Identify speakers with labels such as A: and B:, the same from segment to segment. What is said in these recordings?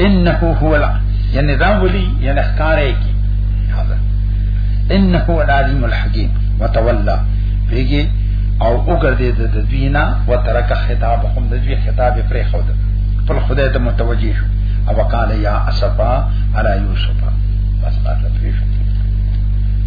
A: انه هو العليم یعنی دا ولی یعنی ښکارې کی انه هو العليم الحكيم وتولى پیږي او وګرځي د دوینا وترک خطابهم د دوی خطاب پرې خو ده پر خدای ته متوجي شو او قال يا اسفا على يوسف بس ما ته پریښو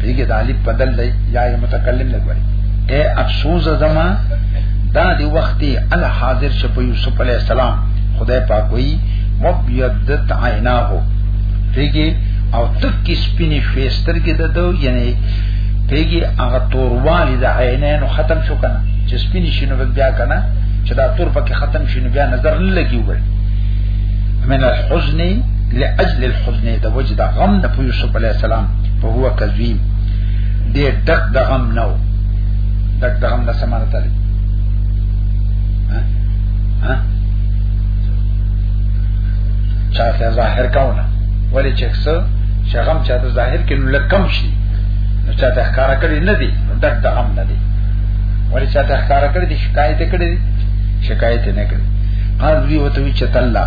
A: دیګه د الف بدل دی یا متکلم نه کوي اے افسوس زما دا دی وخت ال حاضر شپ یوسف علی السلام خدای پاک وی مبیدت عیناه دیګه او تک کی سپینی فیستر کې د دو یعنی دیګه هغه توروالی د عینانو ختم شو کنه چې سپینی شنو بیا کنه چې دا تور پکې ختم شنو بیا نظر نه لګي وړي من الحزن لاجل الحزن د وجد غم د یوسف علی السلام په هو کذیم دې دک د غم نو دک د غم نه سمانه تللی ها ها چاته ظاهر کاونه ولی چې څه شغم چاته ظاهر کې نو لکم شي نو چاته ښکارا کړی نه دی نو دک د غم نه دی ولی چاته ښکارا کړی دی شکایت کړی دی شکایت نه کړی قال دی وته چې تعالی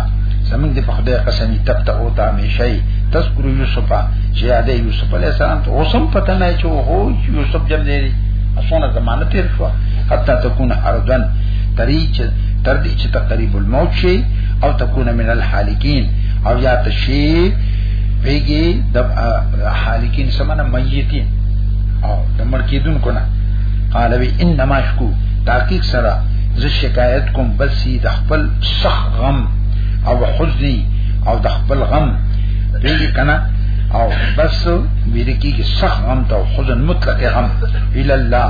A: زمونږ د فخده قسمی تب ته او تا می شي تذکر یوسفا چې یاد یوسف علی السلام ته اوسم پته نه چې هو یوسف جب دی اسونه زمانه تیر شو حتی تكون ارضن تری چې تر دې چې تقریب الموت شي او تكون من الحالکین او یا تشی پیږي د حالکین سمنه میتین او د مړ کیدونکو نه قال وی انما شکو تحقیق سره زه شکایت کوم بس د خپل صح غم او حزن او د خپل غم دیږي کنه او بس ویری کیږي صح غم ته حزن مطلق غم ال الله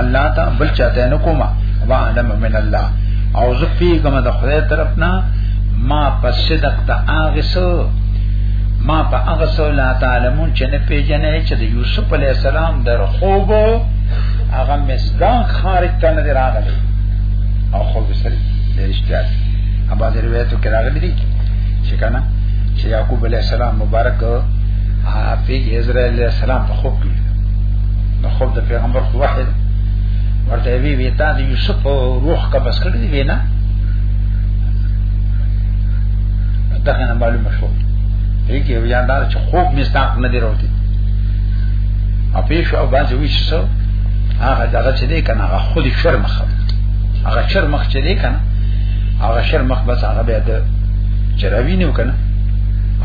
A: الله ته بل چاته نه کومه وعلم من الله او زه پیګم د خدای طرف نه ما پس صدق ته اغسو ما په هغه سو لا تعلمون چې نه پیژنې چې د یوسف علی السلام در خوب هغه مسدان خارج ته نه راغلی او خوب سره د اشتیاق ابا د روایتو کې راغلی دی چې کنه چې یعقوب علی السلام مبارک حافظ اسرائیل علی السلام په خوب کې نو خوب د پیغمبر خو وحی ورته وی وی تا د یوسف روح کا بس کړی دی نه دغه نه معلومه شو یکی یو یاندار چې خوب مستاق نه دی راوتی او پیش او باز وی چې سو هغه دغه چې دی کنه هغه خودي شرمخه هغه شرمخ چې دی کنه هغه شرمخ بس هغه به چراوینو کنه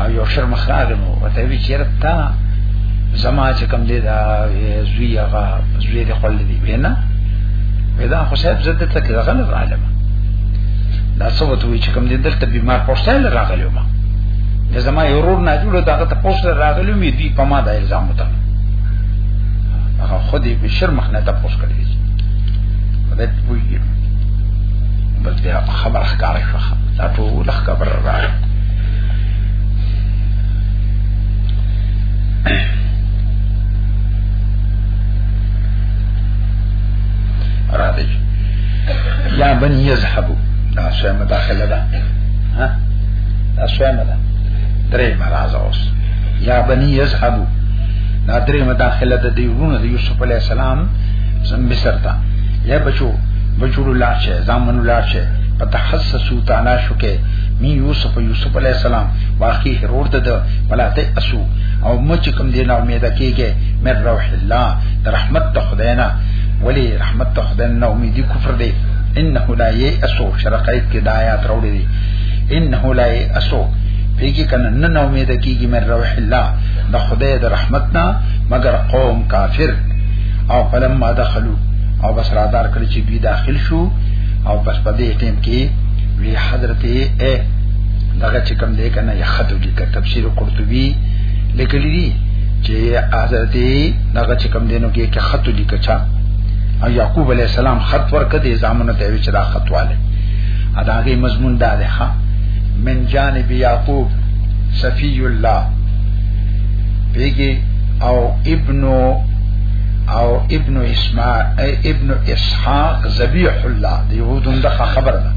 A: او یو شر مخراله مو وته وی چیرتا زما چې کم دی دا زوی هغه زوی دی خپل دی وینا ودا خو صاحب زده ته کې غل عالم دا څه وته وی چې کم دی دلته بیمار پښتل راغلی ما د زما یو ورور نه جوړ دا ته پښتل راغلی می دی په ما دا الزام وته هغه خو دې به شر مخنه ته پښ کړی دی دا پوی بس بیا خبر ښکارې شوخه دا ټول خبر را راځي یا بن یذهبو دا سوی مداخله ده ها دا سوی مدا درې مرزه اوس یا بنی یذهبو دا درې مداخله ده دی ورونه د یوسف علی السلام سم مصر ته یا بچو بچو لاشه زامن لاشه فتحسسو تالاشو کې می یوسف یوسف علی السلام واقعي هرور د ولاته اسو او مچ کم دی نه امید کېږي مې روح الله رحمت ته خداینا ولی رحمت ته خداینا امیدی کفر دی انه لا یئسو شرقایت کې دایات راوړي دي انه لا یئسو پیږي کنه نه نو امید کېږي مې روح الله د خدای د رحمت نه مگر قوم کافر او فلم ما دخلوا او بس رادار کړی چې دوی داخل شو او بس په دې ټیم کې وی حضرت اے دغه چې کوم دی کنه یا خط دی که تفسیر قرطبی لیکلی دی چې حضرت دغه چې کوم دینو کې کې خط دی کچا او یعقوب علی السلام خط ورکړ دې زامن ته وی چې دا خط والے اداغه مضمون دا ده ها من جانب یعقوب صفی الله پیګي او ابن او ابن اسماعیل ابن اسحاق ذبیح الله د يهودون د خبر ده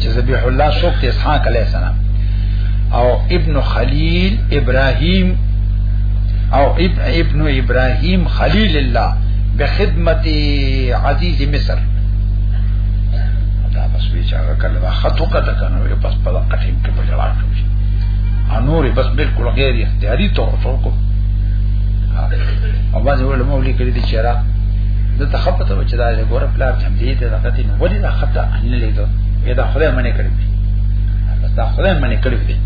A: چې ذبیح الله څوک ته اسحاق علی السلام او ابن خلیل ابراهیم او ابن ابن ابراهیم خلیل الله بخدمت عزیز مصر دا بس بیچاره کله دا خطو کته کنه یو بس په قټیم کې په جواب شو انور بس بالکل غیر اختیاري تور تور کو او باندې ولمو لیکل دي چې را د تخپته و چې دا د ګور پلار چې دې ته دغه دې ولې دا خطا ان لیدو دا خدای منې کړی دی بس دا خدای منې کړی دی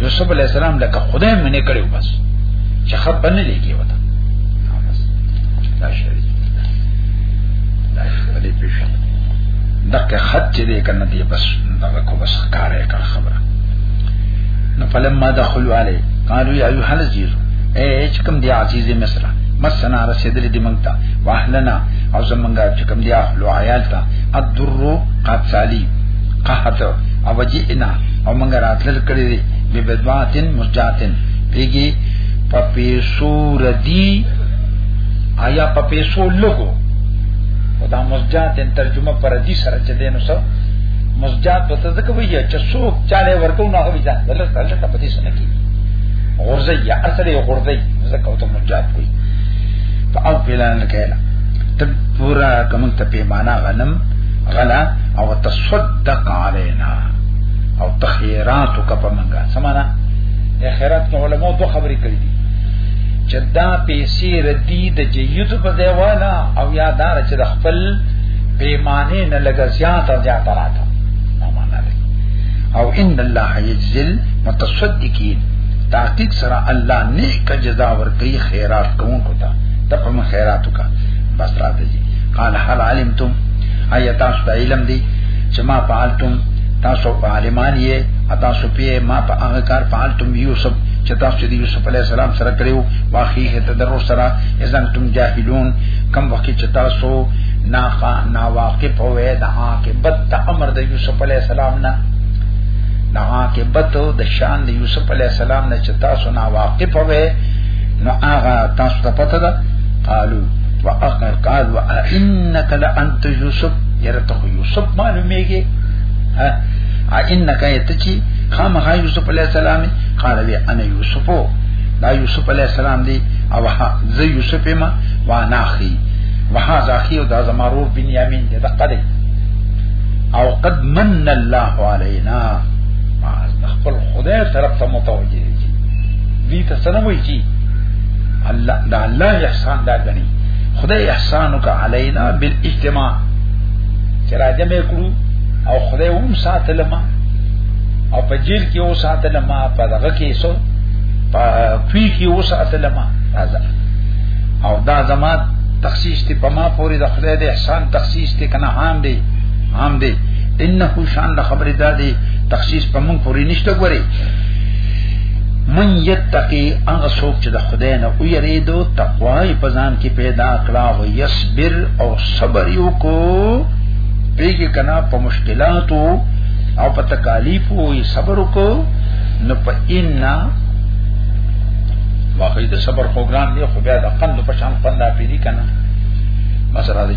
A: یوسف علی السلام لکه خدای منې کړی بس چې خط باندې لګي وته دا شری دا شری پیښه دغه خط چې دې کنه دی بس دا کو بس کارې کړ خبره نو فلما دخلوا علی قالوا یا ایها العزیز اے چکم دی عزیز مصر مسنا رسیدل دی مونږ ته واهلنا او زمونږه چې کوم دی اهل عیال ته الدر قد سالی قحط او جئنا او مونږ راتل کړی دی به بدواتن مسجاتن پیږي په پیسو ردی آیا په پیسو لګو دا مسجاتن ترجمه پر دې سره چې دینو سره مسجات په تاسو کې وایي چې څوک چاله ورکو نه هغه ځان دلته دلته پتی سنکی غرزیه اصلي غرزیه زکه او ته مجاب کوي فاو پلان کړه تب پورا کوم ته پیمانه غنم غلا او تصدق علينا او تخيرات کپ منګه سمانا یا خیرات کې علماء دوه خبرې کړې دي چې دا پیسې ردی د جیوت په ځای والا او یا دار چې د خپل پیمانه نه لګا زیات او زیات راته او ان الله یجزل متصدقین تحقیق سره الله نیک جزا ورکي خیرات کوونکو ته ته په خیرات وکا بس را دي قال هل علمتم ایا تاسو ته علم دی چې ما فعلتم تاسو په عالمان یې اتا سو په ما په هغه کار فعلتم یوسف چې تاسو د یوسف علی السلام سره کړیو واخیه تدرس سره اذن تم جاهلون کم وخت چې تاسو ناقا ناواقف وې د عاقبت امر د یوسف علی السلام نه د عاقبت او د شان د یوسف علی السلام نه چې تاسو نه واقف وې نو هغه تاسو ته پته ده قالو واقر قال وانك لانت یوسف یرته یوسف معلومیږي ها انك یتچی خامخا یوسف علی السلام قال وی انا یوسف دا یوسف علی السلام دی او زه یوسف ما وانا اخي وهذا اخي او دا زمارو بنیامین دی دقه دی او قد من الله علی نه ما خپل خدای طرف ته متوجه دي دي ته سلام وي کی الله دا الله احسان دا غني خدای احسانک علینا بالاجتماع چې راځم کړو او خدای هم ساتل ما او په جیل کې او ساتل ما په دغه کې سو په پی کې او ساتل ما راځه او دا زما تخصیص ته په ما پوری د خدای د احسان تخصیص ته کنه عام دی عام دی انه شان د خبرې دادې تخصیص په مونږ پورې نشته ګوري من یتقی هغه څوک چې د خدای نه ویریدو تقوا یې پزان کې پیدا کړه او یصبر او صبر یو کو پیګه کنا په مشکلاتو او په تکالیف او صبر کو نو په اینا واقعي د صبر پروګرام دی خو بیا د قند په شان قند پیری کنا مسره دي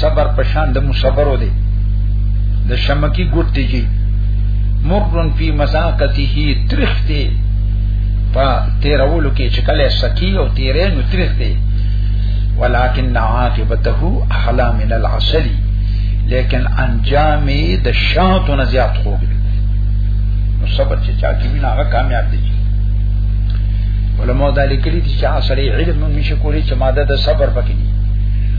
A: صبر پشان د مصبرو دی د شمکی ګټی جی مرن فی مزاقته ترخته په تیرولو کې چې کله سکی او تیرې نو ترخته ولكن عاقبته احلى من العسل لیکن انجام د شاتو نه زیات خوږ نو صبر چې چا کې نه هغه کامیاب دي علماء دا لیکلي چې عسل علم نشي کولی چې ماده د صبر پکې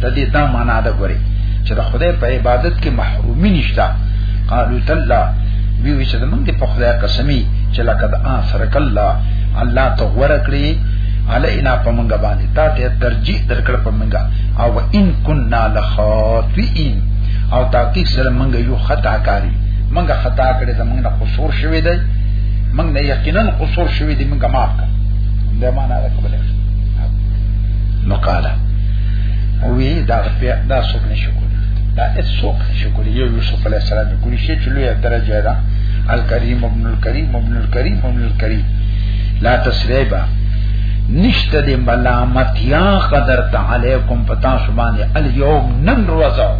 A: د دې دا معنا ده ګوري چې د خدای په عبادت کې محرومي نشته قالو تلا وی وی چې موږ په خدای قسمی چې لقد اثرک الله الله ته ورکړي علینا پمنګا باندې تا ته ترجیح درکړ پمنګا او ان کننا لخاطئین او تحقیق سره موږ یو خطا کاری موږ خطا کړې زموږ نه قصور شوی دی موږ نه یقینا قصور شوی دی موږ معاف کړ دا معنا ده قبل نو قاله وی دا بیا دا څوک نشو کولی دا هیڅ څوک نشو کولی یو یوسف علی السلام کولی شي چې لوی درجه ده الکریم ابن الکریم ابن الکریم ابن الکریم لا تسریبا نشته د ملامتیا قدر تعالیکم پتا سبحانه الیوم نن روزو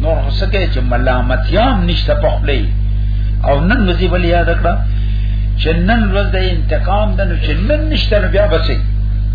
A: نور هسکه چې ملامتیا نشته په خپل او نن مزي بل یاد کړه چې نن ورځ د انتقام د نو چې نن نشته بیا بسې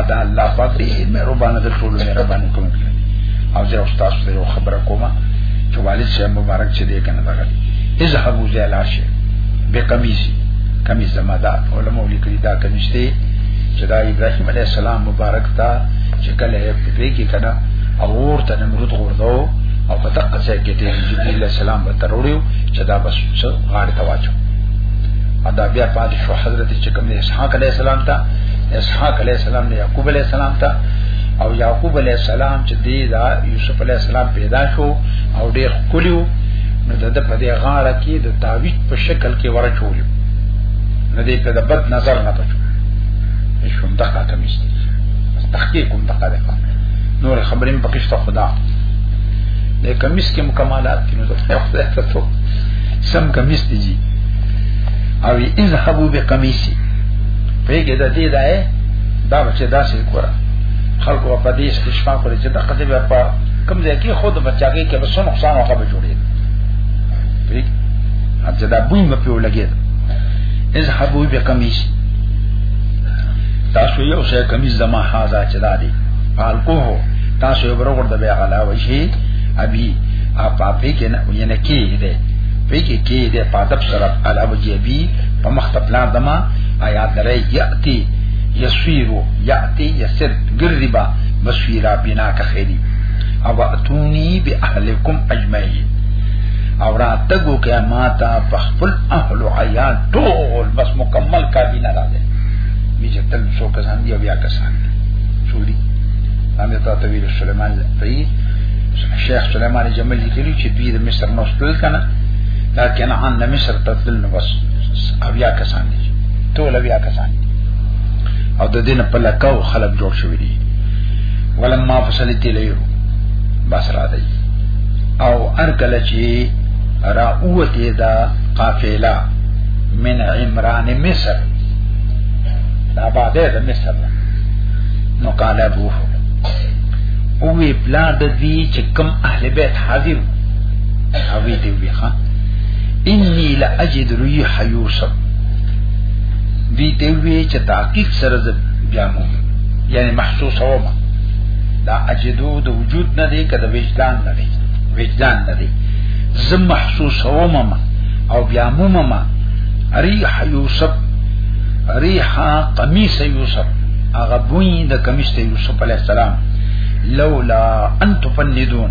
A: ادا الله پاک دې مهربان دې ټول مهربان کوم او زه استاد ته یو خبره کوم چې والد شه مبارک چې دې کنه دغه اذهبوا زي لاشه بقميصي قميص زما دا علماء لیکلي دا قميص دی چې دا ابراهيم عليه السلام مبارک تا چې کله په دې کې کنه او ورته نمرود غوردو او په دقه ځای کې دې جبريل عليه السلام به تروړیو چې دا بس غاړه تواچو ادا بیا پاتې شو حضرت چې کوم اسحاق عليه السلام ته اسحاق علیہ السلام نه یعقوب علیہ السلام ته او یعقوب علیہ السلام چې دی دا یوسف علیہ السلام پیدا شو او ډیر کلیو نو د په دې غاړه کې د تعویذ په شکل کې ورچول نو دې په بد نظر نه پچو شو دقه کمیشته تحقیق هم دقه ده نور خبرې په کښته خدا د کمیس کې مکمالات دي نو ته خدای ته ته سم کمیس دي او اذهبوا بقميصي پیګه د دې دای دا چې دا سې کړه خلکو په دې کې شپه کړې چې دا قضې به په کوم ځای کې خود بچاګي کې به څو نقصان او خبر جوړې پیګ اته دا بوی مې په ولګې از حبو به کمیس تاسو یو شی کمیس زما حاضر چې دا دی حال کو هو تاسو یو برور د بیا غلا وشي ابي اپ اپې کې نه ینه کې دې پې کې کې دې پاتپ سره علاوه جی ابي په مخ ته پلان دما آیا درې یاتی یسیرو یاتی یسر ګربا بسویرا بنا که خیری او اتونی بی اهلکم اجمعین او راتګو کې ما ته په خپل اهل او عیال ټول بس مکمل کابینه را ده میجه تل سو کسان دی بیا کسان سوري امه ته ته ویل سليمان رئیس شیخ سليمان جمل لیکلی چې دوی د مصر نو ستل کنه دا کنعان نه مصر ته تلل نو بس اویا کسان دي ټول اویا کسان دي او د دین په لکاو خلک جوړ شوی دي ولما فصلت الیه بس را دی او ارکل چی را اوتی دا قافله من عمران مصر دا بعده دا مصر دا نو قال ابوه اوی بلا د دی چې کم اهل بیت حاضر هغه دی وی ها انی لا اجد ریح یوسف دی ته وی چې تحقیق سره ز بیا مو یعنی محسوس ومه دا اجدو د وجود نه دی کده وجدان نه دی وجدان نه دی زم محسوس ومه او بیا مو مما ریح یوسف ریح قمیص یوسف هغه بوی د قمیص یوسف علی السلام لولا ان تفندون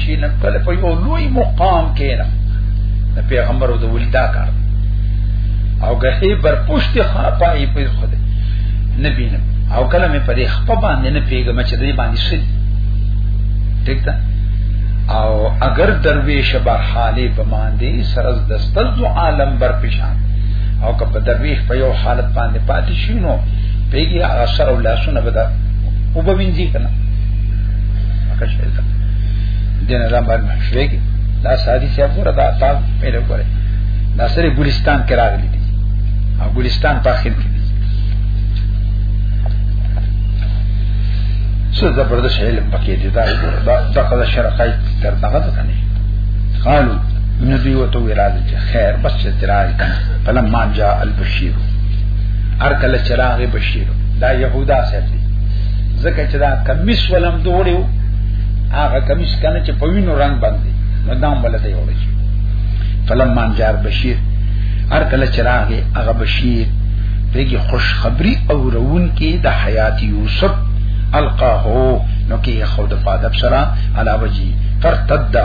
A: چې نن کله په یو لوی مقام کې نه د پیغمبر او د ولدا کار او غه بر پښت خا پای په خده نبی نه او کله مې په دې خپل باندې نه پیګم چې دې باندې شي ٹھیک ده او اگر درویش بر حالی بماندی سرز دستل دو عالم بر پیشان او که په درویش په یو حالت باندې پاتې شي نو پیګي اثر او لاسونه بدا وبوینځي کنه هغه شي دین الله باندې شوي کې دا سادي چې ابره دا تا پیدا کړې دا سره ګلستان کې راغلي دي او ګلستان په اخر کې دي څه زبردست علم پکې دي دا دا دغه شرقای تر دغه ته نه قالو نبی وته ویراځي چې خیر بس چې تراج کنه فلما جاء البشیر هر کله چراغ بشیر دا يهودا سره دي ځکه چې دا کمیس ولم دوړیو هغه کمیس کنه چې په وینو رنگ باندې نو دام بل دی وړي فلم مانجار بشیر هر کله چراغه هغه بشیر دغه خوشخبری او روون کې د حیات یوسف القاه نو کې خود فادب سره علا وجی فرتد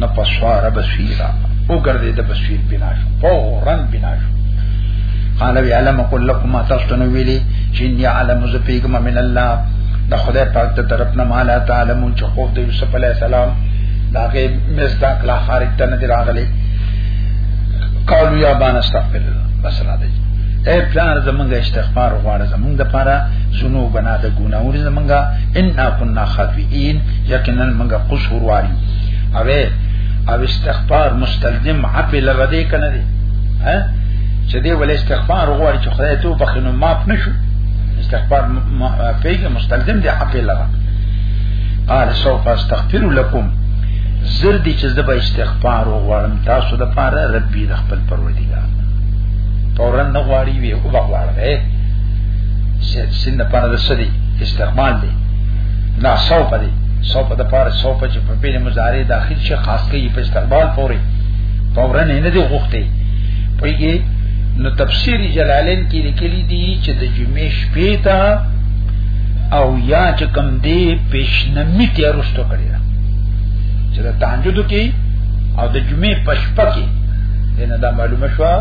A: نو پسوار بصیرا او ګرځي د بصیر بنا شو فورا بنا شو قال وی علم کلکم تاسو نو ویلي چې علم ز پیګم من الله د خدای پاک ته طرف نه مالا تعالی مون چې خوف د یوسف علی السلام دا کې مصداق لا خارج ته نه راغلي قالو یا بان استغفر بس را دی اے پلار زمونږ استغفار غواړه زمونږ د پاره زونو بنا د ګناور زمونږ ان كنا خاطئين یقینا مونږ قصور واري اوه او استغفار مستلزم عفل لردی کنه دی ها چې دی ول استغفار غواړي چې خدای ته بخنو معاف نشو استغفار کوي مستلزم دی عفو لرا قال سوف استغفر لكم زر دي چې زبا استغفار وغواړم تاسو د پاره ربي د خپل پروردګار فورا نه غواړي وي او غواړي إيه؟ سین د پاره د سدي استعمال دي لا سوف دي سوف د پاره سوف چې په پیله مضارع داخل شي خاص کوي په استقبال پوري فورا نه دي غوښتي پويږي نو تفسیر جلالین کې لیکلي دی چې د جمعې شپې ته او یا چې کم دی پیشنمی ته رستو کړی دا چې د تهجد کې او د جمعې پشپا کې دنه دا معلومه شو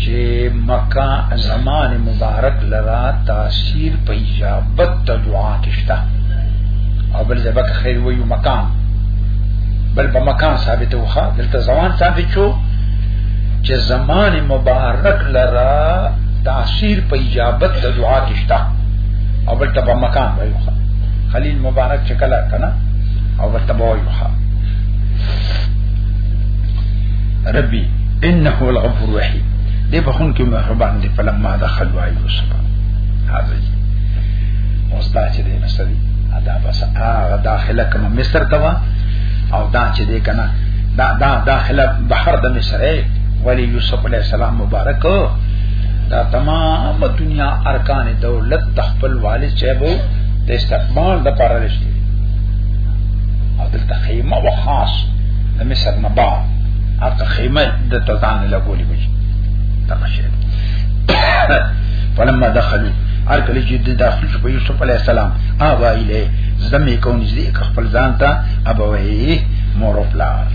A: چې مکه زمان مبارک لرا تاثیر په اجابت د دعا کې شته او بل ځبک خیر ویو مکان بل په مکان ثابت وخه دلته زمان ثابت شو چې زمان مبارک لرا تاثیر په اجابت د دعا کې شته او بل ته په مکان وایي خلیل مبارک چې کله کنه او بل ته وایي ربي انه هو الغفور الرحیم دې په خون کې مهربان دي فلما دخل وای یوسف حاضر اوس دا چې دې مسلې ادا بس هغه داخله کوم مصر ته او دا چې دې کنه دا دا داخله بحر د مصر ولی یوسف علی السلام مبارک دا تمام دنیا ارکان دولت تخپل والد چهبو د استقبال د پر رسول او دلته خیمه وخاص د مصر نه با هغه خیمه د تزان له ګولې وي تمشه فلما دخلوا هر کله چې د داخل شو په یوسف علی السلام ابا اله زمې کو نږدې خپل ځان ته ابا وې مور او پلار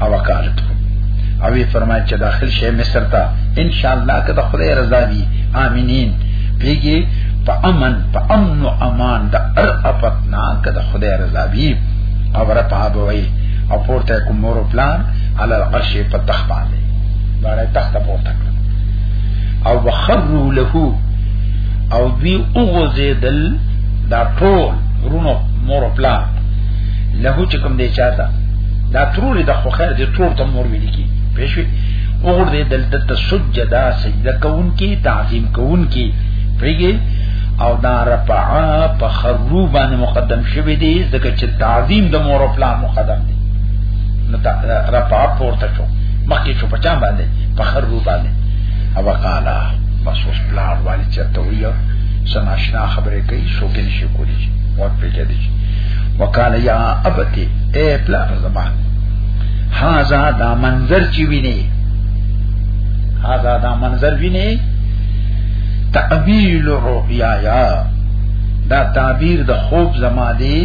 A: او وکالت او وی فرمایي چې داخل شي مصر ته ان شاء الله که د خدای رضا وي امينين پیږي په امن په امن او امان د ار اپتنا که د خدای رضا وي او رپا بوي او پورته کوم مور او پلار على العرش په تخت باندې باندې تخت پورته کړ او وخروا له او وی اوغزیدل دا ټول رونو مور پلا له چې کوم دی چاته دا ترور د خو خیر دې ترور ته مور ویل کی پېښوي وګور دې دلته ته سجدا سجده کوون کی تعظیم کوون کی پیږي او دا رفعا په خرو باندې مقدم شوی دی ځکه چې تعظیم د مور او پلان مقدم دی نو رفعا پورته شو مخکې شو په چا باندې په خرو باندې او وقالا بس اوس پلان والي چرته ویو سناشنا خبرې کوي شوکې نشي کولی وقف کې دي وقال يا ابتي اي پلا زما هاذا دا منظر چې ویني هاذا دا منظر ویني تعبيل رؤيا يا دا تعبیر د خوب زما دی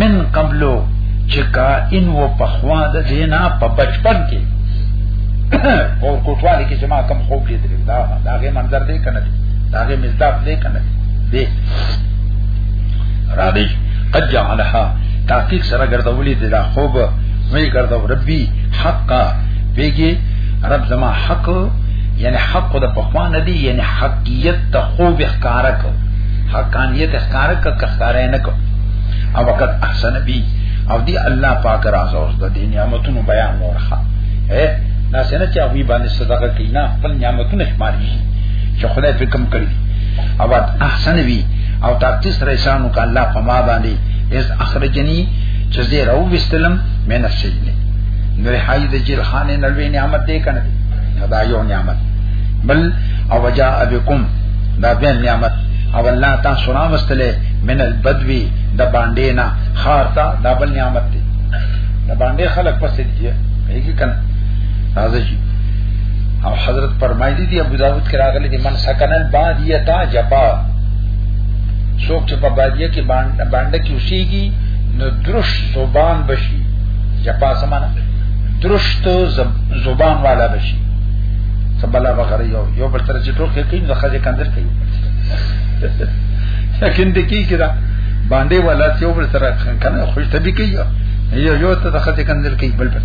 A: من قبلو چې کائن و پخوا د دینا په بچپن کې او کوټوالي کې چې ما کم خوب لیدل دا دا غي منظر دی کنه دا غي مزداق دی کنه دی راځي قد جعلها تحقیق سره ګرځولې دي دا خوب مې ګرځاو ربي حقا بیګي رب زما حق یعنی حق د پخوا نه دی یعنی حقیت ته خوب ښکارا کو حقانیت ښکارا کو ښکارا نه کو او وقت احسن بی او دی الله پاک راځو د دې نعمتونو بیان ورخه اے ناسنه چې هغه باندې صدقه کینا خپل نعمتونه شماري چې خدای په کم کړی او احسن وی او تاکتی سره شان وک الله په ما باندې اس اخرجنی چې زه راو وستلم مې نفسې نه نو حای د جیل خانه نړوي نعمت دې کنه دا یو نعمت بل او وجا ابکم دا بیا نعمت او الله تا سنا مستله من البدوی د باندې نه خار تا دا بل نعمت دی د باندې خلک پسې دی هیڅ کنه راځي او حضرت فرمایلی دی ابو داود کې راغلی دی من سکن البادیه تا جپا څوک چې په بادیه کې باندې کې اوسېږي نو درش زبان بشي جپا سمانه درشت زبان والا بشي سبلا وغره یو یو بل تر چې ټوک کوي نو خځه کندر کوي لیکن د کی کړه باندې والا یو بل سره کنه خوش تبي کوي یو یو ته خځه کندر کوي بل بل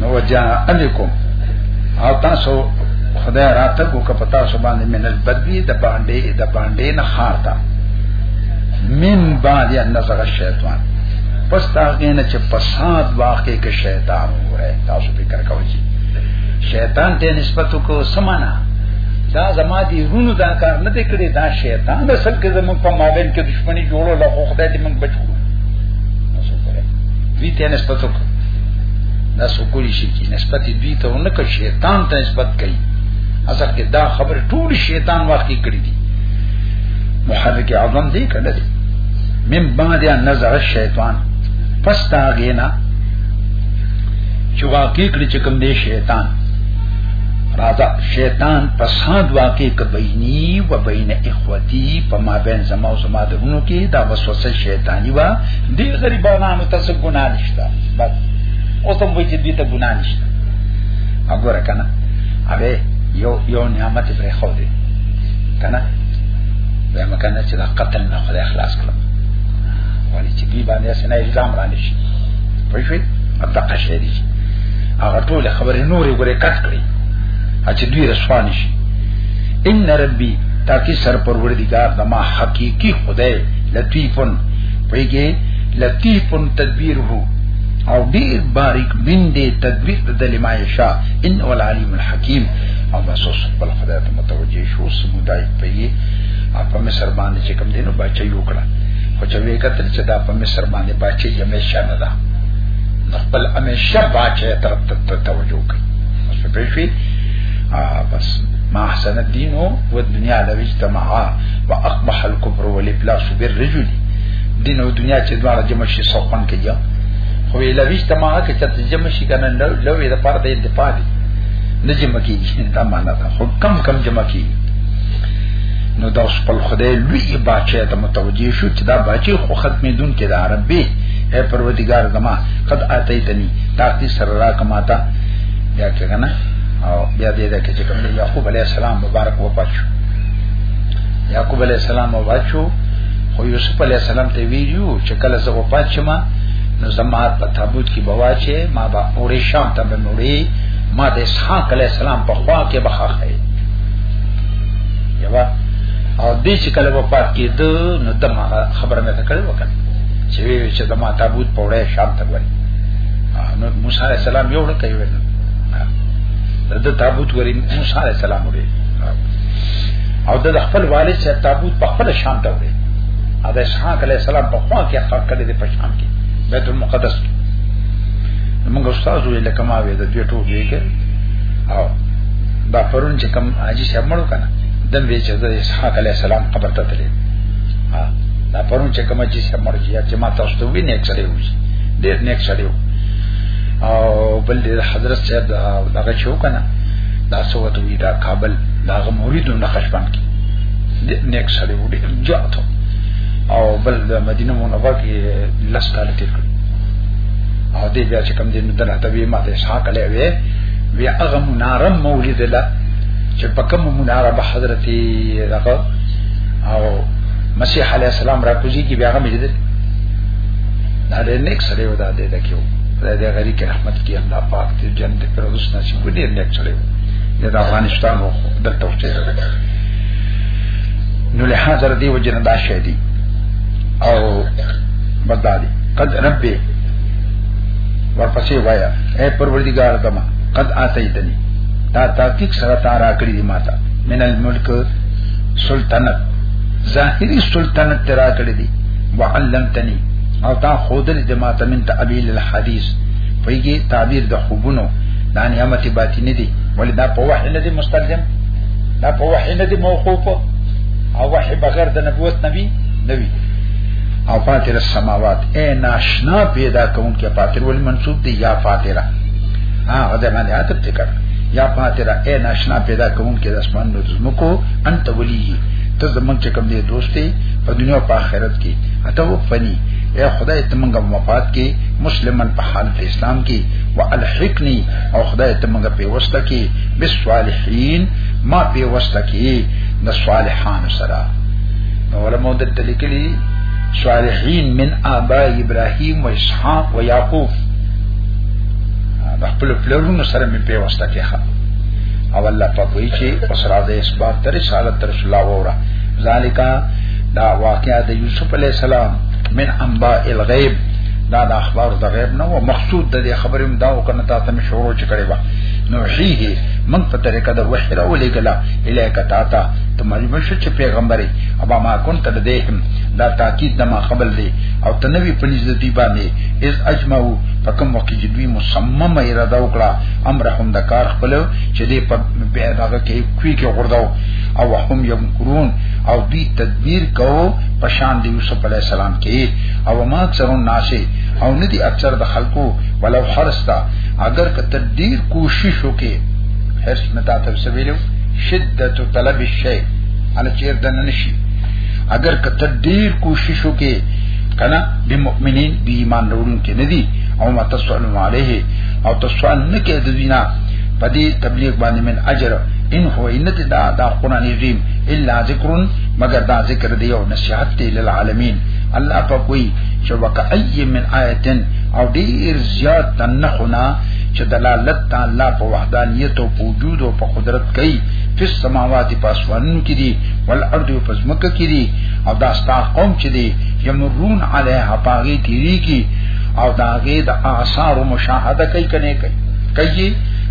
A: نو وجا علیکم او تاسو خدای راته کو که پتا سو باندې من البدوی د باندې د باندې نه خارتا من بعد ان نزغ الشیطان پس تاغه نه چې فساد واقع کې شیطان وره تاسو فکر کوئ شیطان ته نسبت کو سمانا دا زما دی رونو دا کار نه کړی دا شیطان د سل کې زمون په مابین کې دښمنی جوړو له خدای دې موږ بچو دوی ته نسبت کو دا سو کولی شي چې نسبت دوی ته ونکړ شیطان ته نسبت کوي اصل کې دا خبره ټول شیطان واقع کړی دي محرک اعظم دی کړه دی من بعد ان نظر الشیطان پس تا غینا چې واقع کړی چې کوم دی شیطان راځه شیطان فساد واقع ک بیني و بین اخوتی په ما بین زما او زما دونو کې دا وسوسه شیطانی وا دی غریبانو تاسو ګناه نشته بس اوس هم وایي چې دوی ته ګناه نشته وګوره کنه هغه یو یو نعمت پرې خو دی کنه دا مکنه چې دا قتل نه خدای خلاص کړم ولی چې دوی باندې سنا الزام را نشي پوه شئ اتقه شي دي هغه ټول خبرې نورې ګورې کټ کړې چې دوی رسوا نشي ان ربي تاکي سر پروردگار دما حقيقي خدای لطیفن پېږي لطیف تدبیره او ډیر باریک بین دی تدبیر د لمایشا ان العلیم الحکیم او مسوس بل خدای ته متوجه شو سمودای په یې په مصر باندې چې کوم دینو بچي یو کړه خو چې وی کتل چې دا په مصر باندې بچي یې مشه نه ده خپل همیشه بچي تر ته توجه کوي اوس په پیښې بس ما احسن الدين والدنيا لو اجتمعا واقبح الكبر والافلاس بالرجل دین او دنیا چې دواړه جمع شي سوپن کوي خو یې لويش ته ما کې چې جمع شي کنه لوي د پاره د انتفاع دي نه جمع کیږي دا معنا ده خو کم کم جمع کیږي نو دا اوس په خدای لوی بچی ته متوجي شو چې دا بچی خو ختمې دن کې د عربي اے پروردگار زما قد اتیتنی تاکي سره را کما تا بیا کې کنه او بیا دې دا کې چې کوم یعقوب علی السلام مبارک و پاتشو یعقوب علی السلام و پاتشو خو یوسف علی السلام ته ویلو چې کله زه وفات شم نو زما په تابوت کې بواچه ما به اورې شام ته به نورې ما د اسحاق علی السلام په خوا کې بخاخه یوا او دې چې کله وفات کېد نو دما خبره مې کړې وکړه چې وی چې دما تابوت پوره شام ته ورې نو موسی علی السلام یو ورکه یو د تابوت ورې موسی علی السلام ورې او د خپل والد سره تابوت په خپل شام ته وړي او د اسحاق علی السلام په خوا کې خاک کړي د پښام کې بیت المقدس کې موږ استاد وی لکه ما وی د دې ټو دی کې او دا پرون چې کوم حاجی صاحب مړو کنه دم وی چې د اسحاق علی السلام قبر ته تللی ها دا پرون چې کوم حاجی صاحب مړو چې ما تاسو ته وی نه کړی وی ډیر نیک سړی او بل حضرت صاحب دا هغه شو کنه دا سوته وی دا کابل دا غو مرید نه خشبان کی نیک سره وړي جاتو او بل د مدینه منوره کې لس کال تیر کړ او دې بیا چې کوم دین دغه تبي ماته اسحاق علی وی وی هغه مناره مولد له چې په کوم مناره به حضرت دغه او مسیح علی السلام را کوزي کې بیا هغه مجید دا دې نیک سره ودا دې دکیو دا دې غری کې رحمت کې الله پاک دې جنت پر اوس نصیب دې نیک سره نه د افغانستان او دلته اوسېدل نو له حاضر دی وجنه دا شې دي او بدادي قد ربي ورپسې وایا اے پروردگار دما قد آتیتنی تا تحقیق سره تا را کړی دی ماتا من الملک سلطنت ظاهری سلطنت ترا کړی دی وعلمتنی او تا خودل دی ماتا من تعبیل الحدیث پیږي تعبیر د خوبونو دا نعمت باطنی دی ولی دا په وحی نه دی مستلزم دا په وحی نه دی موقوف او وحی بغیر د نبوت نبی نبی او فاتر السماوات اے ناشنا پیدا کون کې فاتر ولی منصوب دی یا فاترہ ها غدا باندې عادت ذکر یا فاترہ اے ناشنا پیدا کون کې د اسمان نو زمکو انت ولی ته زمون چې کوم دی دوستي په دنیا او په آخرت کې اته فنی اے خدای ته مونږه مفاد کې مسلمان په حال اسلام کې والحقني او خدای ته موږ په وسته کې بالصالحین ما په وسته کې د صالحانو سره نو علماء د تلکلی صالحین من آباء ابراهیم و اسحاق و یعقوب د خپل پلرونو سره مې په وسته کې ښه او الله په کوئی چې اوس را ده اسباب تر رسالت تر رسول الله وره ذالکا دا واقعا د یوسف علی السلام من انباء الغیب دا د اخبار د غیب نه و مقصود د دې خبرې هم دا وکنه تا ته مشورو چې کړي وا نو هیه من په طریقه د وحی را ولې ګلا الیک تا ته ته مجبور شې چې پیغمبري ابا ما كنت لديهم دا تاکید د ما قبل دی او تنوی په نيز دی باندې از اجمعو په کوم وخت چې دوی مصمم اراده وکړه امرهم د کار خپل چې دې په دغه کې کوي کې غرداو او هم یمکرون او دوی تدبیر کو پشان دی یوسف علی السلام کې او ما اکثر الناس او ندی اکثر د خلکو ولو حرستا اگر کته ډیر کوشش وکې حرس متا ته سویلو شدت طلب الشی علي چیر د ننشي اگر کته ډیر کوشش وکې کنا د مؤمنین د ایمان وروړون کې ندی او ما تسوال علیه او تسوال نکې د دینا پدې تبلیغ باندې من اجر ان هو ان دا دا قران عظیم الا ذکر مگر دا ذکر دی او نصیحت دی للعالمین الله په کوئی چې وکای من آیتن او ډیر زیات تنخنا چې دلالت ته الله په وحدانیت او وجود او په قدرت کوي په سماوات په اسمانونو کې دي ول ارض په زمکه کې دي او دا ستا قوم چې دي یمرون علیها پاغي تیری کی او دا غي د آثار مشاهده کوي کنه کوي کوي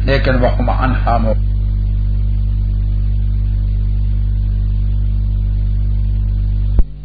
A: لیکن وهم انها مو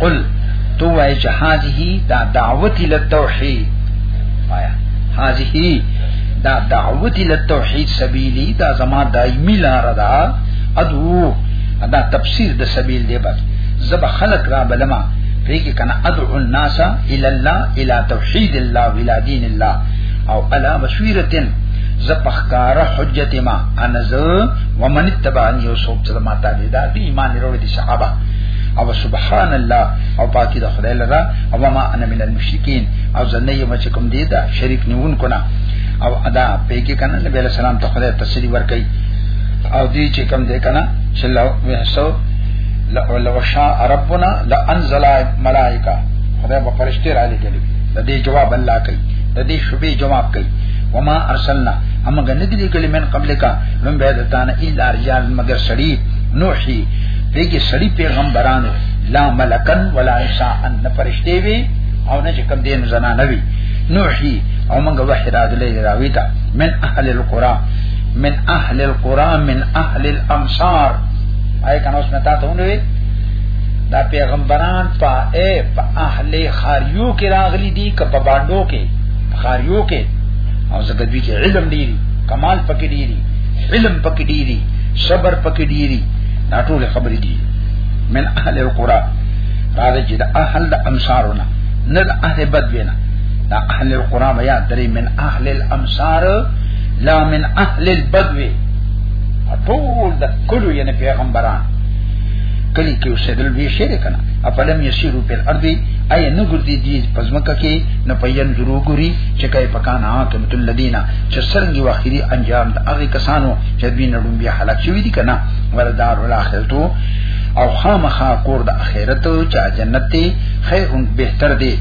A: قل تو وای چې هذه دا دعوت ال توحید آیا هذه دا دعوت ال توحید سبیلی دا زما دایمی لار ده ادعو دا تفسیر د سبیل دی بس زب خلق را بلما پیږي کنه ادعو الناس الى الله الى توحید الله والى دین الله او الا بشیرتن زپخکار حجت ما انز ومن تبعنی او سوک چه ما تابیدار دی ایمان روڑ دی صحابه او سبحان الله او پاکی د خدای لره او ما انا من المشرکین او زنه یم چې کوم دی دا شریک نیون کنا او ادا په کې کنه نبی علیہ السلام ته خدای تسلی ورکړي او دی چې کوم دی کنه چې لو وسو لو شاء ربنا لانزل ملائکه خدای په فرشتي را لګلې د دې جواب الله کوي د دې شوبې جواب کوي وما ارسلنا هم غنه دي کلمن قبلک من بعد تان الا رجال مگر شریف نوحي دغه سړي پیغمبرانو لا ملکن ولا انسا ان فرشته وي او نه چې کم دین زنا نه وي نوحي او موږ وحی راغلي راوي تا من اهل القرى من اهل القرى من اهل الامصار آی کنه اوس متا ته ونوي دا پیغمبران په اے په اهل خاریو کې راغلي دي ک په باندو کې خاریو کې او زګد دوی کې علم ډیری کمال پکې ډیری علم پکې ډیری صبر پکې ډیری دا ټول خبرې دي من اهل القرى راځي چې د اهل د امصارونه نه د اهل بدوینه دا اهل القرى بیا درې من اهل الامصار لا من اهل البدو ټول د کلو یعنی پیغمبران کلی کې اوسېدل وی شي کنه اپلم یسیرو پر ارض اي نه ګرځي دي پزمکه کې نه پيان ضرور ګوري چې کای پکانا کمت الذين چې سرنګي واخري انجام د هغه کسانو چې دوی نه لومبي هلاک شوی دي کنه وردار الاخرتو او خامخا کور د اخرت چې جنت ته خیر بهتر دی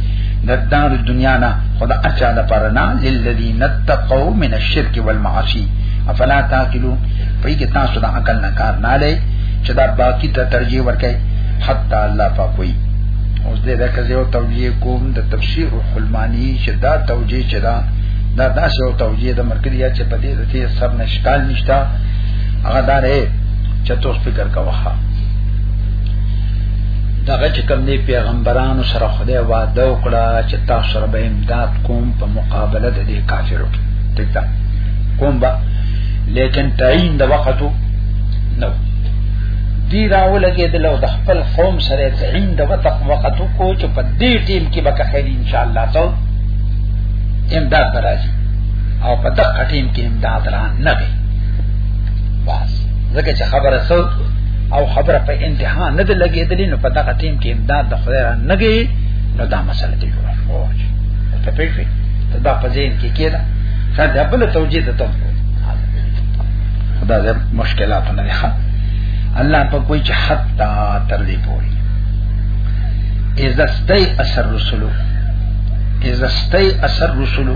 A: د دار دنیا نه خدا اچا د پرنا للذین تقوا من الشرك والمعاصی افلا تاکلون په کې تاسو د عقل نه کار نه لای چې دا باقی ته ترجیح ورکړي حتا الله پاک وي اوس دې دا کزه او توجیه کوم د تفسیر الحلمانی چې دا توجیه چې دا دا داسې او توجیه د مرکزیت چې په دې تی سب نشکال نشتا هغه دار اے چتوس فکر کا وخا دغه چې کوم دی پیغمبرانو سره خدای وعده وکړه چې تاسو سره به امداد کوم په مقابله د دې کافرو کې ټیک ده کوم با لیکن تعین د وختو نو دی راو لګې د لو د خپل قوم سره تعین د وتق وختو کو چې په دې ټیم کې به خیر ان شاء الله تو امداد راځي او په دغه ټیم کې امداد را نه غي بس ځکه چې خبره سو او خبره په انتها نه ده لګېدلې نو په دغه ټیم کې امداد د خدای را نه غي نو دا مسله دی جوړه شو ته پېښې ته دا په ځین کې کېده خا دا بل توجیه ده ته خدا دې مشکلات نه ښه الله په کوئی چې حتا تر دې پوري اذا استي اثر رسولو اذا استي اثر رسولو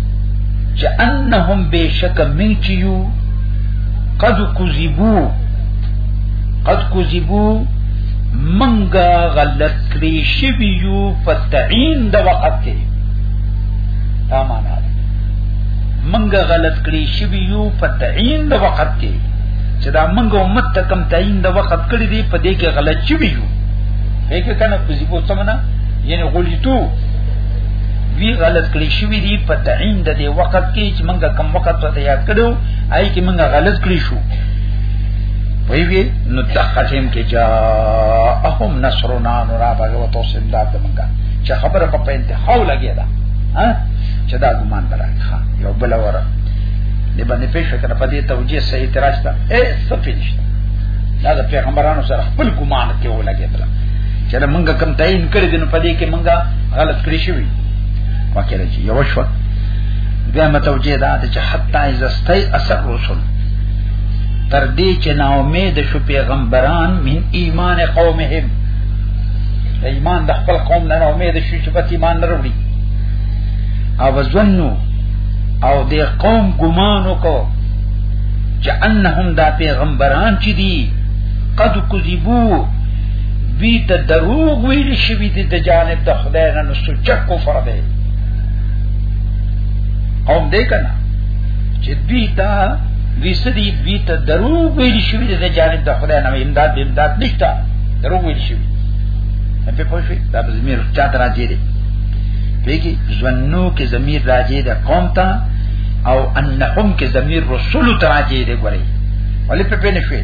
A: چې انهم بشک من چيو قد کذبو قد کذبو منګه غلط کړی شوی یو فتعين د وخت کې دا معنا منګه غلط کړی شوی یو فتعين د وخت کې چې دا منګه امت ته کم تعین د وخت کړی دی په دې کې غلط شوی یو هیڅ کنه کذبو څه معنا یعنی غلیتو وی غلط کړی شوې دي په تعین د دې وخت کې چې موږ کم وخت ته یاد کړو آی کې موږ غلط کړی شو وی وی نو تختم کې جا اهم نصرنا نو را باغ او توسل امداد موږ چې خبره په انتها لګی دا ها چې دا ګمان برای ښا یو بل وره دې باندې پېښ کړه په دې توجیه صحیح اعتراض ته اے سپینشت دا د پیغمبرانو سره خپل ګمان کې ولګی دا چې موږ کم تعین کړی دي نو په دې کې موږ غلط کړی شوی واکه راځي یو شو بیا متوجه ده چې حتی از استای اثر رسول تر دې چې نا امید شو پیغمبران من ایمان قومهم ایمان د خپل قوم نه نا امید شو چې په ایمان نه وروړي او ځنو او د قوم ګمان وکړو چې انهم دا پیغمبران چې دي قد کذبو دوی ته دروغ ویل شوی دی د جانب د خدای نه نو سوچ کفر دی او دې کنه چې دوی ته دوی سدي دوی ته دروغ ویل شوی دی د جانب د خدای نه امداد امداد نشته دروغ ویل شوی په پوه شئ دا به زمير چا ته راځي دی پیږي ځنو کې زمير راځي د قوم ته او انهم کې زمير رسول ته راځي دی ګوري ولې په پېنه شوی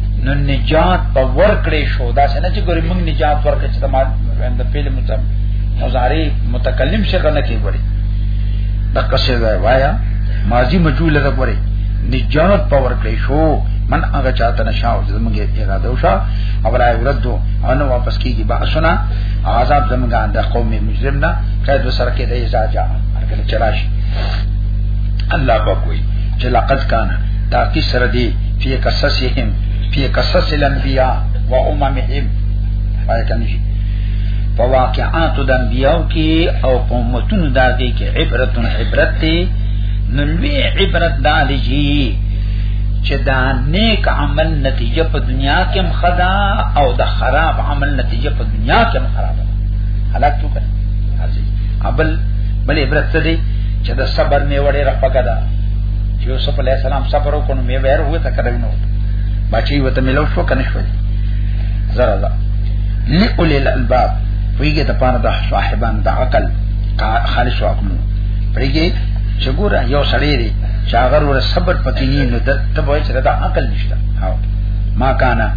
A: نو نجات په ورکړې شو دا څنګه چې ګورې موږ نجات ورکړ چې ما د فعل متم مضارع متکلم څخه نه کې ګورې دا قصه دا وایا ماضی مجهول ده ګورې نجات په ورکړې شو من هغه چاته نشاو زمونږه اراده وشا او لا يردو ان واپس کیږي با سنا عذاب زمونږه د قوم مجرم نه قید سر کې د ایزا جا هرکل چرش الله په کوئی چې لقد کان تاکي سره دی فی قصصهم فی قصص الانبیاء و اممهم آیت نشی په واقعات د انبیاء کې او په امتونو دا کې کې عبرت عبرت ته نلوی عبرت دا لږي چې دا نیک عمل نتیجه په دنیا کې هم خدا او د خراب عمل نتیجه په دنیا کې هم خراب ده حالات څه کوي ابل بل عبرت دې چې د صبر می وړې رپګه ده چې یوسف علی السلام صبر وکړ نو مې بهر وته کړو نو بچي وته ملو شو کنه شو زرا زرا لئول الالباب ویګه د پاره د صاحبان د عقل خالص عقل پرېږي چې ګور یو سړی دی چې هغه ور صبر پکې نه نو د تبوي چې دا عقل نشته هاو ما کانا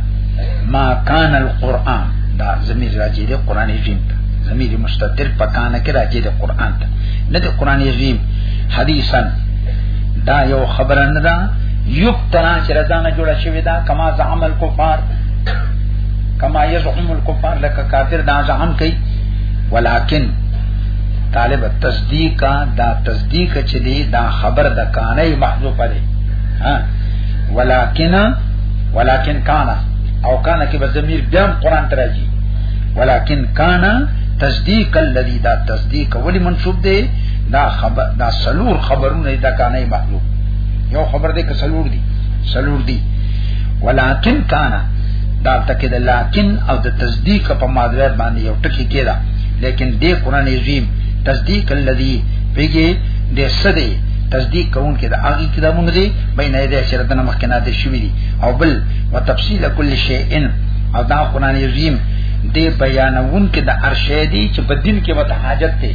A: ما کان القرآن دا زمیر راجی دی قرآن عظیم تا زمیر مستطر پکانا کی راجی دی قرآن تا ندی قرآن عظیم حدیثا دا یو خبره نه ده یو ترا چې رضانه جوړه شوی دا کما زعم الکفار کما یزعم الکفار لکه کافر دا زعم کوي ولکن طالب تصدیق دا تصدیق چې دی دا خبر د کانه محذوفه دی ها ولکن ولکن کانا او کانا کې به ضمیر بیا قران ته راځي ولکن کانا تصدیق الذی دا تصدیق ولی منصوب دی دا خبر دا سلور خبرونه دا کانه مخلوق یو خبر دې که سلور دي سلور دي ولکن کانا دا تکید لکن او د تصدیق په مادر باندې یو ټکی کېدا لیکن دې قران عظیم تصدیق الذی پیږي د سدي تصدیق کون کې د هغه کتابونو دی بینه دې سره د مخکنه د شوی دی او بل وتفصیل کل شیء او دا قران عظیم دې بیانون کې د ارشیدی چې په دین کې وته حاجت دی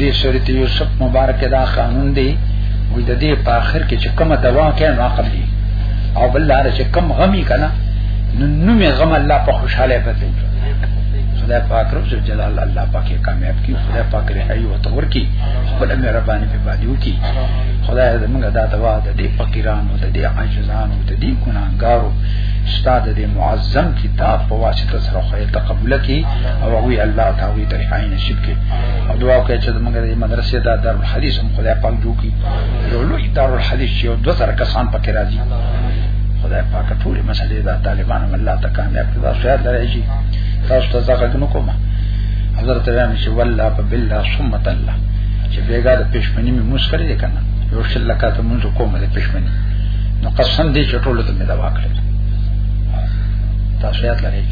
A: دې سورت یوسف مبارک دا قانون دی وې د دې په اخر کې چې کومه دوا کوي نو عقل دی او بل لار چې کم غمی کنه نو نومي غم الله په خوشاله بدل خدای پاک رب جلال الله پاک کامیاب کی خدای پاک رحی او تور کی خپل مهرباني په بادیو کی خدای زمونږ دا دوا د دې فقیرانو د دې عاجزانو د دې ګناګارو استاد دې معظم کتاب په واسطه سره خو تقبل کی او وی الله تعالی ترحاین شپ کې او دعا کوي چې موږ د مدرسې د دار الحدیث هم خدای پاک جوړ کړي یو لوی دار الحدیث چې یو دوه سره کسان پکې راځي خدای پاک ټول مسلې د طالبانو الله ته کامیاب کړي دا خیر لري چې تاسو ته ځکه نو کوم حضرت رحم چې والله بالله ثم الله چې بیګا د پښمنی می مسکري دي کنه یو شل لکات مونږ کومه د پښمنی نو قسم دې چې ټول ته مې دا واکړي تاسو یاد لرئ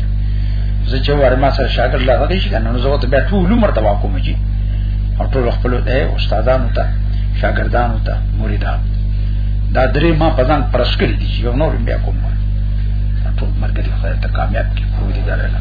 A: زه چې ورما سره شاګرد لا غږی شي کنه نو زه ته بیا ټول عمر دوا کوم چې او ټول خپل ته استادانو ته شاګردانو ته مریدان دا درې ما په ځان پرس کړی دي یو نور بیا کوم ټول مرګ دې خدای ته کامیاب کړي خو دې ګرځنه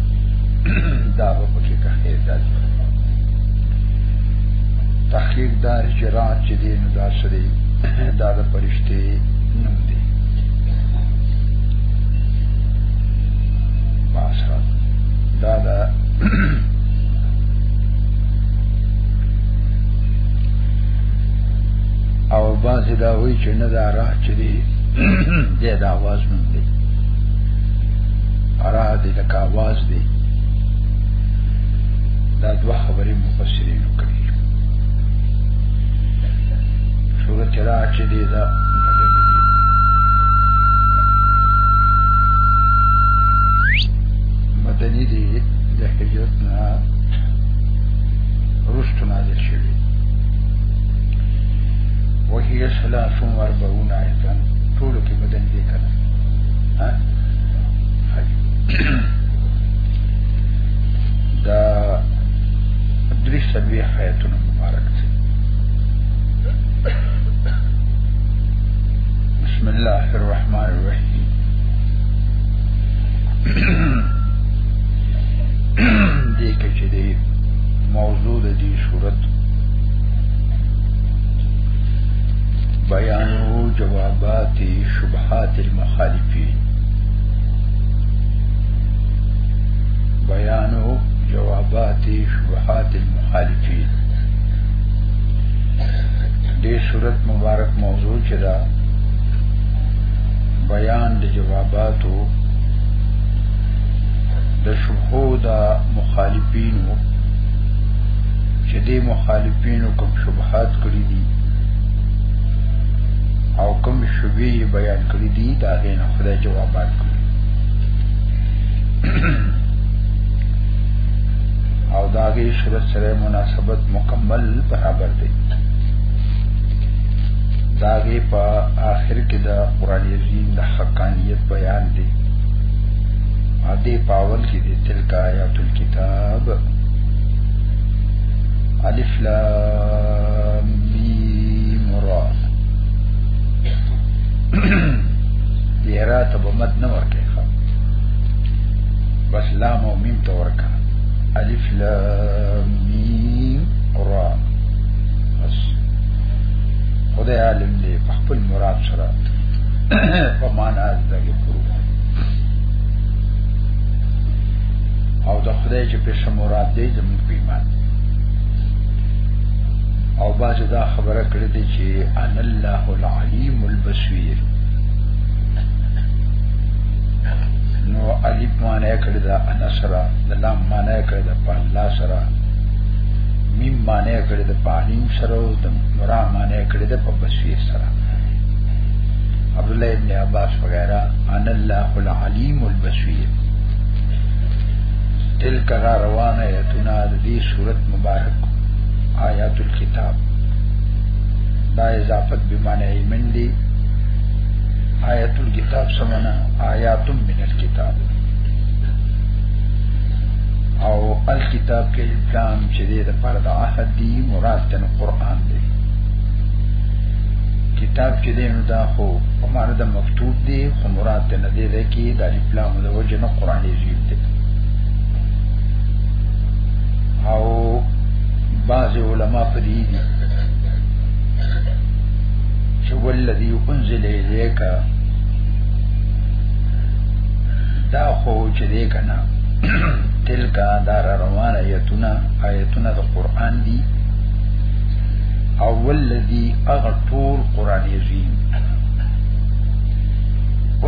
A: دا به پکې تحقیق داسې تحقیق دار چې را چې دی نو دا سری دا د پرشتي نوم دی باسه دا دا او بعضې دا وایي چې نه دا راه چې دی دی د اواز نوم دی ارا دې لکه आवाज دی دا دوه خبرې مفسرین کوي سورته را چې دې دا مدنی دی د هجرت نه رشتو نازل شوی وهي ثلاث و اربعون آیتن ټولو کې بدن دی کنه دا درې سلوي حیاتونه مبارک دي بسم الله الرحمن الرحیم دې کې چې دې موضوع د دې صورت بیان او جوابات شبهات المخالف بیان او جوابات شبهات المخالفین دې صورت مبارک موضوع چې دا بیان د جواباتو د شبهو د مخالفینو چې دې مخالفینو کوم شبهات کړی دي او کوم شبهه بیان کړی دی دا غینه خدای جواب ورکړي او دا غي شرط سره مناسبت مکمل برابر دی دا غي په آخر کې دا قران عظیم د حقانیت بیان دی ا دې پاول کې دې تلک آیات الكتاب الف لام میم را دیرا ته به مد نه ورکه بس لام او میم ته ورکه الف لام میم را بس خدای عالم دی په خپل مراد سره په معنا دغه حروف او د خدای چې په شمورات دی زموږ په ایمان او باز دا خبره کړې دي چې ان الله العلیم البصیر نو الف معنی کړی دا انا سره د لام معنی کړی دا په الله سره میم معنی کړی دا په علیم سره او د مرا معنی کړی دا په بصیر سره عبد الله ابن عباس وغیرہ ان الله العلیم البصیر تلک را روانه یتنا دی صورت مبارک آیات الكتاب دا اضافت بمعنی من دی آیت الكتاب سمنا آیات من الكتاب او الكتاب کې کلام چې دې د پر د عهد دی مراد تن قران دی کتاب چې دې نو دا خو عمر د مکتوب دی خو مراد تن دې ده کې د الکلام د وجه نه قران دی او بعض علما په دې دي چې ولذي انزل الیک دا خو چې دې کنه تلکا دار روان آیتونه آیتونه د قران دي او ولذي اغه ټول قران عظیم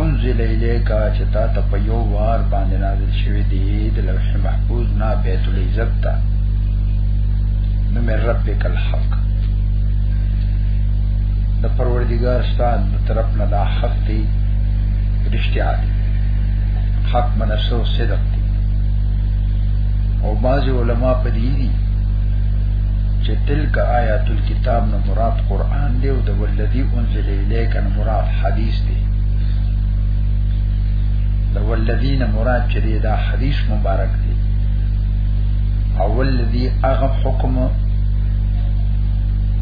A: انزل الیک چې تا ته په یو وار باندې نازل شوی دی د لوح محفوظ نه بیت العزت ته نو مې ربک الحق د پروردگار ستاد د طرف نه دا حق دی رښتیا دی حق منسو صدق دی او بعض علما په دې دي چې تلک آیات الكتاب نه مراد قران دی او د ولذي انزل الیک نه مراد حدیث دی د ولذین مراد چې دا حدیث مبارک دی اول الذي اغف حکم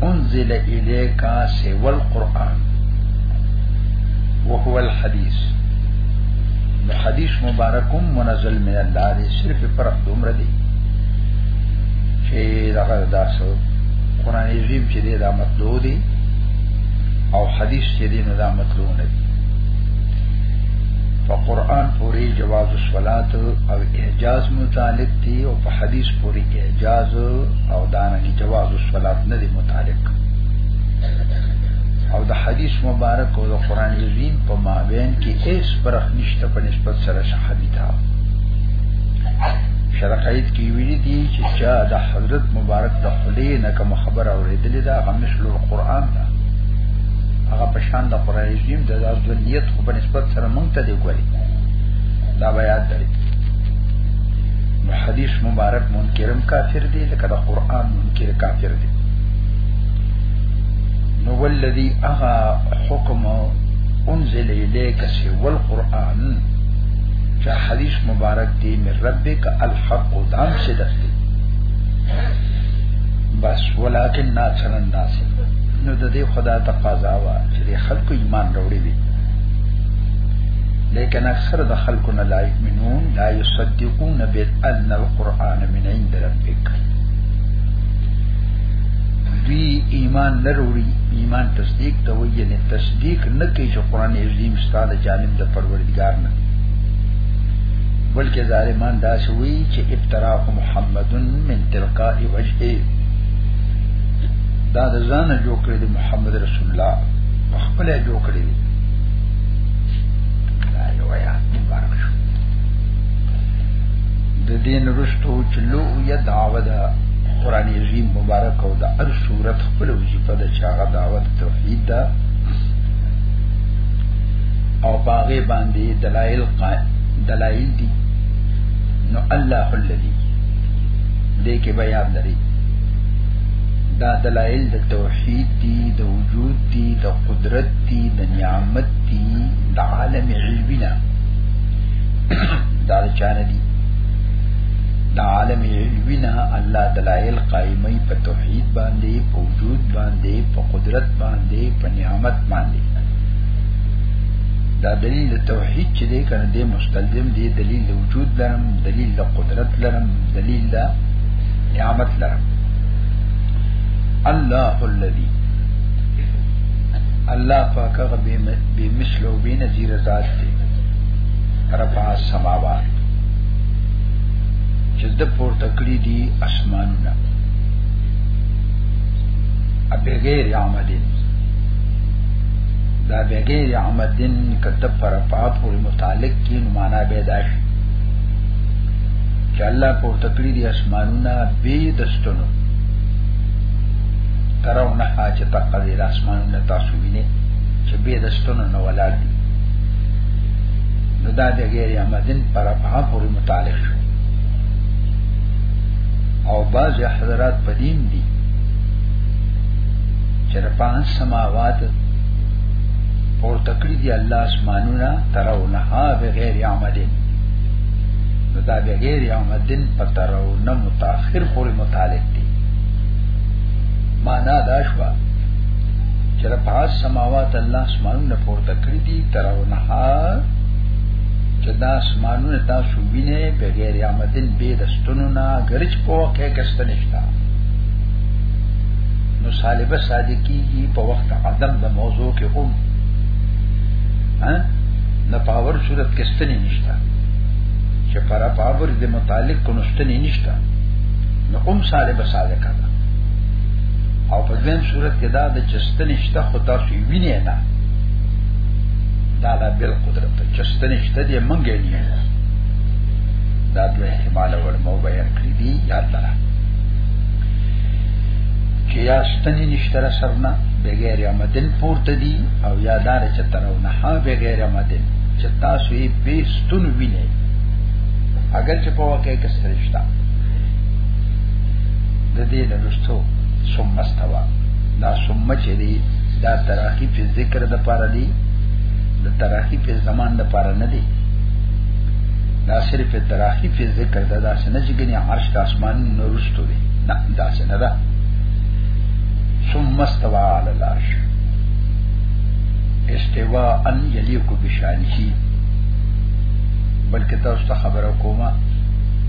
A: انزل اليك سوى القرآن وهو الحديث نو حدیث مبارکم منزل من الله دی صرف فرق دومره دی چې دغه داسو قران عظیم چې دی دا مطلوع دی او حدیث چې دی نو دا مطلوع نه دی په قران پوری جواز الصلات او جاز متعلق دی او په حدیث پوری اعجاز او دانګي جواز الصلات نه دی متعلق او د حدیث مبارک او د قران عظیم په مابین کې هیڅ فرق نشته په نسبت سره صحابي ته شرقایت کې ویلي دي چې چا د حضرت مبارک د خلی نه کوم خبر اورېدلې ده هغه مثل القرآن ده هغه په شان د قرآن عظیم د ځولیت خو په نسبت سره مونږ ته دی ګوري دا بیا درې نو حدیث مبارک منکرم کافر دی لکه د قران منکر کافر دی نو ولذي اغا حکم انزل الیک سی والقران چا حدیث مبارک دی من ربک الحق دام صدق دی بس ولکن ناصر الناس نو د دې خدا تقاضا وا چې خلکو ایمان راوړي وي لیکن اکثر د خلکو نه لا یمنون لا یصدقون بان القرآن من عند ربک دوی ایمان نه وروړي ایمان تصدیق ته وایي نه تصدیق نه کوي چې قرآن عظیم ستاله جانب د پروردګار نه بلکې ظالمان دا شوی چې افتراء محمد من تلقاء وجهه دا د ځانه جوړ کړی محمد رسول الله خپل جوړ کړی د دین رستو چې لو یا دعوه ده قران عظیم مبارک او د هر صورت خپل وظیفه ده چې هغه دعوت توحید ده او باغې باندې دلایل قائم دلایل دي نو الله الذي دې کې بیان لري دا دلایل د توحید دي د وجود دي د قدرت دی د نعمت دی د عالم علمی نه دا چانه دی د عالم علمی نه الله دلائل قائمه په توحید باندې په وجود باندې په قدرت باندې په نعمت باندې دا دلیل د توحید چې دی کنه د مستلزم دی دلیل د وجود لرم دلیل د قدرت لرم دلیل د نعمت لرم الله الذي الله پاک هغه به مثل او به نظیر ذات دی رفع السماوات چې د پورته کړی دی اسمانونه بغیر عمدن دا بغیر عمدن کتب پر پاپ او متعلق کی معنا به دا شي چې الله پورته کړی دی اسمانونه به دستونو ترو نه ها چې تقه دې لاسمان نه تاسو ویني چې به د ستونو نه ولاړ دي نو دا د غیر عمدن پر افهام پورې متعلق شو او بعض حضرات پدیم دي چې د پانچ سماوات پور تکړی دی الله اسمانونه ترو نه ها بغیر عمدن نو دا بغیر عمدن پترو نه متأخر پورې متعلق معنا دا شو چې د پاس سماوات الله اسمانونه پورته کړی دي ترونه چې دا اسمانونه تاسو وینئ بغیر عمدن به د ستونو نه غرچ په وخت کې ستنشتا نو صالبه صادقی په وخت عدم د موضوع کې هم ها نه پاور صورت کې ستنې نشتا چې پر پاور د متعلق کو نشته نشتا نو ام سالبه صادقه ده او په دې صورت کې دا د چستنشته خو تاسو وینئ نه دا لا بل قدرت ته چستنشته دې منګې نه دا د احتمال ور مو بیان کړی دی یاد لره چې یا ستنی نشتر سرنا بغیر آمدن پورته دی او یادار چې ترونه ها بغیر آمدن چې تاسو یې به ستون وینئ اگر چې په واقع کې سترشتہ د دې نه رسو ثم استوا دا ثم چې دی دا تراخی په ذکر د پاره دی د تراخی په زمان د پاره نه دی دا صرف تراخی په ذکر دا داسې نه چې ګنې عرش د اسمان نه رسو دی نه داسې نه ده ثم استوا علی العرش استوا ان یلیکو بشانه بلکې تاسو ته خبره کومه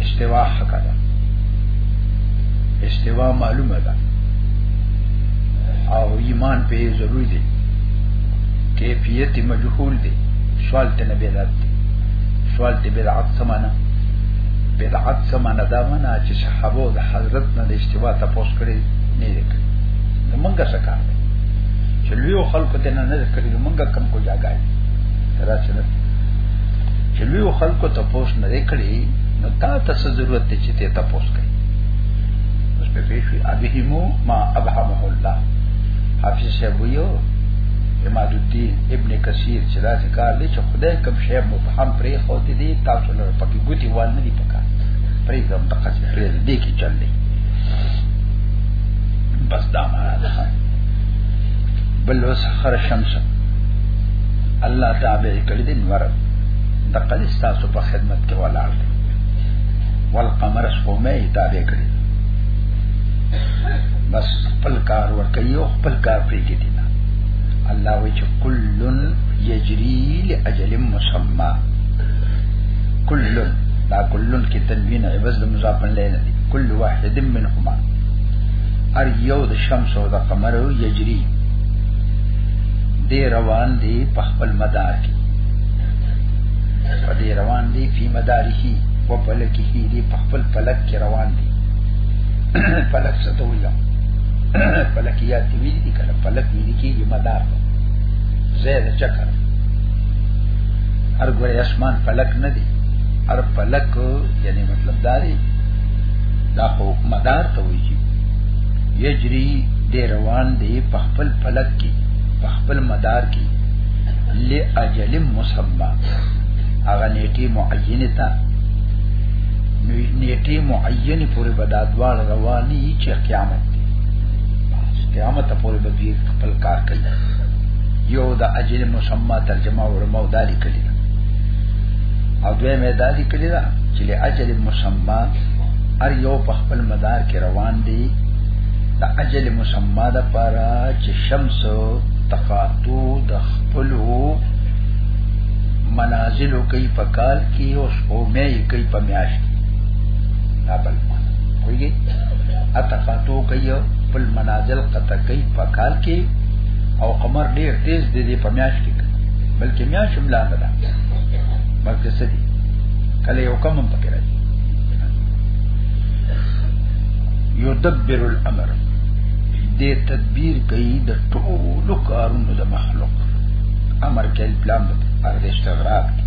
A: استوا حق ده استوا معلومه ده او ایمان په ضروري دي کیفیت مجهول دي سوال ته نه بدعت دي سوال ته بدعت سمانه بدعت سمانه دا معنا چې صحابه د حضرت نه د استوا تاسو کړی نه لیکل نو مونږه څه کار دی چې لوی خلکو ته نه نه کړی نو مونږه کم کو جاګای ترا څه چې لوی خلکو ته پوس نه دی کړی نو تا ته څه ضرورت دی چې ته ته پوس کړي اوس په پیښې ابهمو ما ابهمه الله حافظ صاحب ویو امام الدین ابن کثیر چې دا ذکر دی چې خدای کوم شی مبهم پرې خو دې دی تاسو نه پکې ګوتی وال نه دی پکا پرې کوم پکا چې پرې دې کې چل دی بس دا معنا ده بل وسخر شمس الله تعالی دې نور د قدس تاسو په خدمت کې ولاړ دی والقمر سپومه یې تابع کړی بس خپل کار ورته یو خپل کار پریږدي نه الله وی چې کلن یجری لاجل مسمى کلن دا کلن کې تنوین عوض د مضاف الیه نه کل واحد منهما هر یو د شمس او د قمر یجری دی روان دی په په مدار کې په دې روان دي په مداري کې په پلک کې دي په خپل پلک کې روان دي پلک څه ته ویل پلکیات دی ویل دي کله پلک ویل کېږي مدار زید چکر هر ګورې اسمان پلک نه دی هر پلک یعنی مطلب دا دی دا خو مدار ته ویږي یجری دی روان دی په خپل پلک کې په خپل مدار کې لاجل مسمى هغه نیټه معینه تا نیټه معینه پورې به دا دوال رواني چې قیامت دی قیامت پورې به دې خپل کار کوي یو د اجل مسمى ترجمه علماء دا لیکلي او دوی مې دا لیکلي دا چې لاجل مسمى هر یو په خپل مدار کې روان دی د اجل مسمى د پاره چې شمس تقاتو د خپلو منازلو کوي په کال کې او سپومې کوي په میاشت دا بل کوي اتقاتو کوي خپل منازل قطع کوي په کال کې او قمر ډیر تیز دی دی په میاش کې بلکې میاش هم لاندې ده بلکې سدي کله یو کم هم پکې راځي یدبر الامر دې تدبیر کوي د ټولو کارونو د مخلوق امر کې پلان د ارزه استغراق دی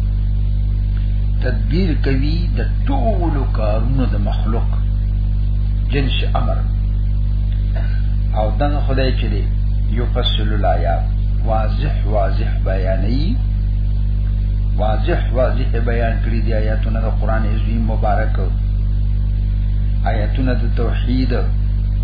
A: تدبیر کوي د ټولو کارونو د مخلوق جنس امر او دغه خدای چې دی یو فصل الایات واضح واضح بیانې واضح واضح بیان کړی دی آیاتونه د قران عظیم مبارک آیاتونه د توحید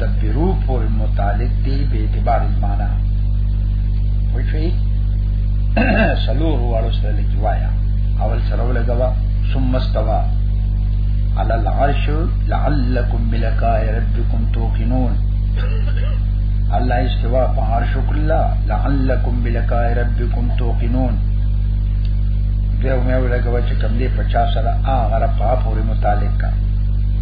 A: تدبیرو پورې متعلق دی به اعتبار معنا وشي سلور وړو سره لګي وایا اول سره ولګوا ثم استوى على العرش لعلكم بلقاء ربكم توقنون الله استوا په عرش کلا لعلكم بلقاء ربكم توقنون دیو مې ولګوا چې کوم دې 50 سره هغه را په پورې متعلق کا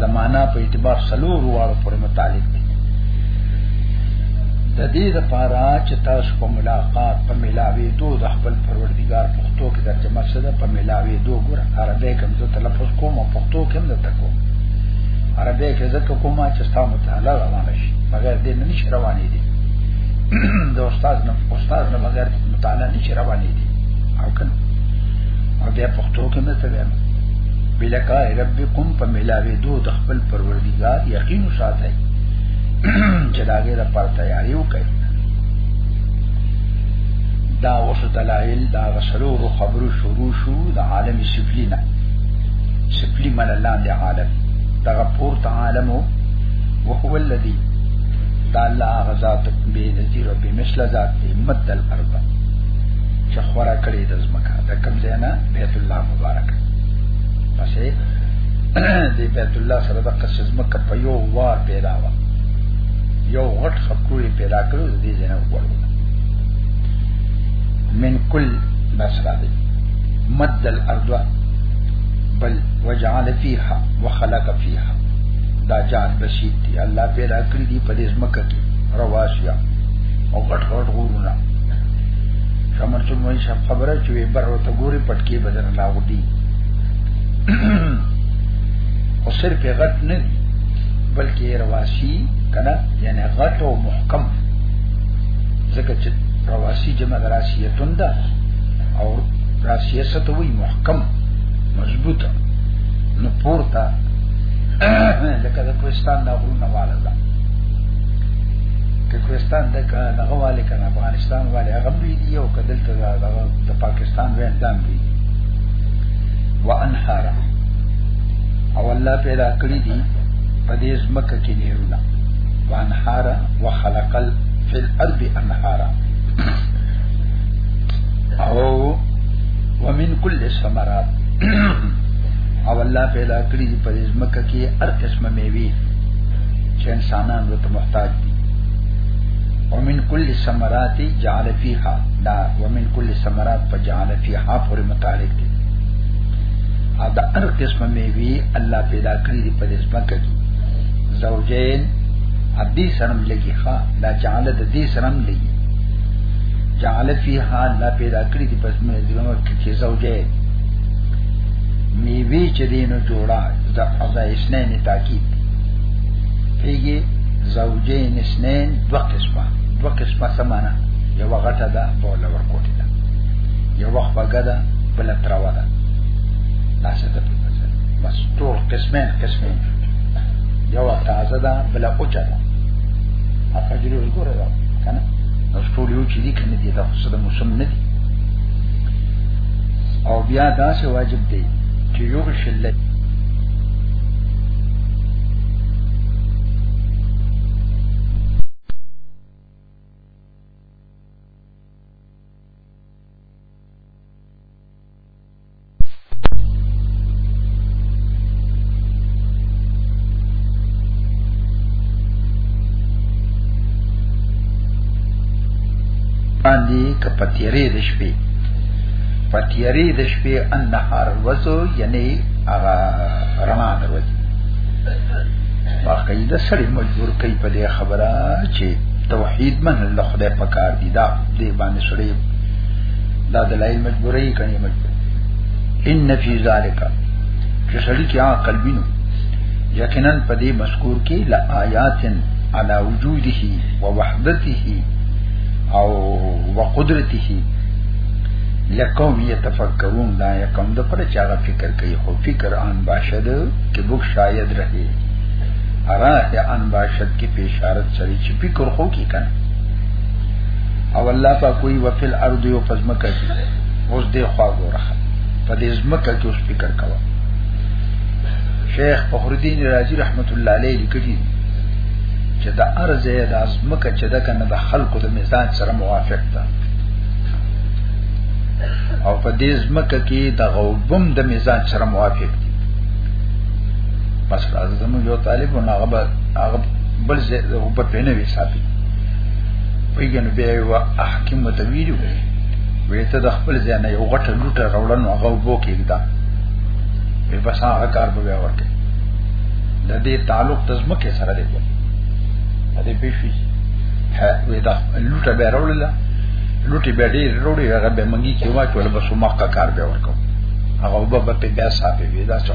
A: دا معنا په اعتبار سلور واړو پر متعلق دی د دې لپاره چې تاسو په ملاقات په ملاوي دو د خپل پروردګار پښتو کې د جمع سره په ملاوي دو ګور عربی کوم ته تلفظ کوم او پښتو کې هم د تکو عربی کې ځکه کوم چې تاسو متعالی روان شي مګر دې نه نشي روانې دي د استاد نه استاد نه مګر متعالی نشي روانې دي او کنه او بیا پښتو کې نه څه بلقاء ربکم په ملاوي دو د خپل پروردگار یقین ساتي چې داګه د پر تیاری وکړي دا اوس دلایل دا غسلو خبرو شروع شو د عالم سفلی نه سفلی من الله دی عالم دا پور ته عالم او هو الذی دا الله غزاد به نذیر به مثل ذات دی مد الارض چې خورا کړی د زمکا د کم زینا بیت الله مبارک ماشي دی بیت الله سره د قصص مکه په یو وار پیدا و یو غټ خپلوی پیدا کړو د دې نه وړو من کل نصرا دی مد الارض بل وجعل فيها وخلق فيها دا جان بسیط دی الله پیدا کړی دی په دې مکه کې رواسیا او غټ غټ غورونه شمن چې مې خبره چې بر ته ګوري پټکی بدل راوړي او صرف غټ نه دي بلکې رواسي کنه یعنی غټ او محکم ځکه چې رواسي جمع دراسیتون ده او راسیه ستوي محکم مضبوطه نو پورته لکه د کوهستان د غرونه والا ده کوهستان د دغه والي کنه افغانستان والي هغه دی او کدل ته د پاکستان سان به احسان دي وانهارا او الله پیدا کړی دي په دې زمکه کې نیرونه وانهارا وخلق فی الارض انهارا او ومن کل ثمرات او الله پیدا کړی دي په دې زمکه کې هر قسمه میوه چې انسانان ورته محتاج دي ومن کل ثمرات جعل فیها دا ومن کل ثمرات په جعل فيها پر متعلق دي او دا هر قسمه میوي الله پیدا کړی دی په دې ځمکه کې زوجین ابدی سرم لګي ښا دا جعل د دې سرم لګي جعل فيها لا پیدا کړی دی پس مې دغه کې زوجین میوي چې دینو جوړا د قضا اسنین تاکید پیږي زوجین اسنین دو قسمه دو قسمه سمانه یو غټه ده بوله ورکوټی ده یو وخت بګدا بل تراوه ده ناسه ده په ځای بس ټول قسمه قسمه یو تازه ده بل اوچا ده هغه جوړ وګوره ده کنه نو ټول یو چې دي کنه دي دا څه د موسم نه دي او بیا دا څه واجب دی چې یو شل باندې کپتیری د شپې پتیری د شپې ان نهار وځو یعنی هغه رڼا دروځي واقعي د سړي مجبور کوي په دې خبره چې توحید من الله خدای پکار دی دا دې باندې سره دا دلایل مجبورې کړي مجبور ان فی ذالک چې سړی کې عقل بینو یقینا په دې مذکور کې لا آیاتن علی وجوده و وحدته او وقدرته لقوم یتفکرون دا یقوم د پر چا فکر کوي خو فکر آن باشد کې بوک شاید رہے اراه ان باشد کې پیشارت سره چې فکر خو کې کنه او الله په کوئی وفل ارض یو پزمکه کې اوس دې خوا ګوره په دې زمکه کې اوس فکر کاوه شیخ فخر الدین رازی رحمت الله علیه لیکلی چې د ارض د ازمکه چې د کنه د خلکو د میزان سره موافق ده او په دې زمکه کې د غوبم د میزان سره موافق بس راځه زمو یو طالب نه هغه هغه بل ځای او په پینه وی ساتي پیګن بیا یو احکام ته ویلو وی ته د خپل ځای نه یو غټه لوټه راوړنو هغه وبو کېږدا وی بس هغه کار به بیا ورته د دې تعلق د زمکه سره دی د دې پیښې وی دا لوټه به راوړله لوټي به ډېر وروړي هغه به منګي کې واچول بس مکه کار به ورکو هغه به په بیا ساتي وی دا څه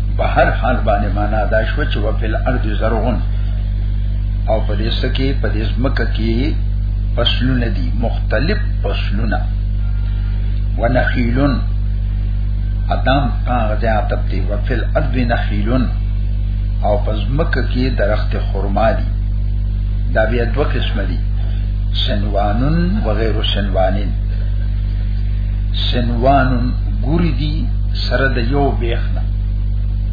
A: په هر حال باندې معنا دا شو چې وفل ارض زرغون او په دې سکه په دې زمکه کې فصلونه دي مختلف فصلونه ونخیلون ادم هغه ځای عتب دی وفل ارض نخیلون او په زمکه کې درخت خرما دي دا بیا دوه قسم دي سنوانن وغیر سنوانین سنوانن ګوری دي سره د یو بیخ نه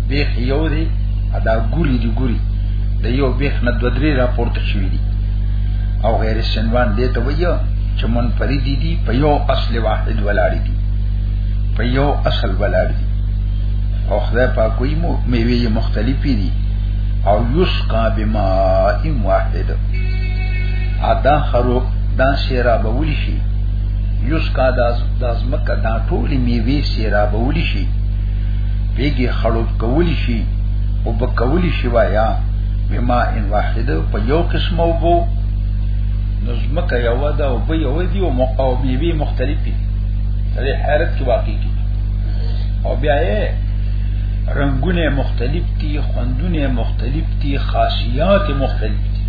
A: بیخ یو دی ادا ګوري دی ګوري د یو بیخ نه دو درې راپورته شوی دی او غیر سنوان دی ته ویو چې مون پری دی دی په یو اصل واحد ولاړی دی په یو اصل ولاړی دی او خدای پاک کوئی مو میوه مختلفی دی او یسقا بما واحد ادا خرو دا شیرا بولی شي یوس کا داس داس مکه دا ټولې میوي سیرابول شي پیګي خړوب کول شي او بکول شي وایا بما ان واحد په یو قسم او بو نظمکه یو دا او به یو دی او مقاو میوي مختلفي دې حیرت کې واقع کی او بیا یې رنگونه مختلف دي خوندونه مختلف دي خاصیات مختلف دي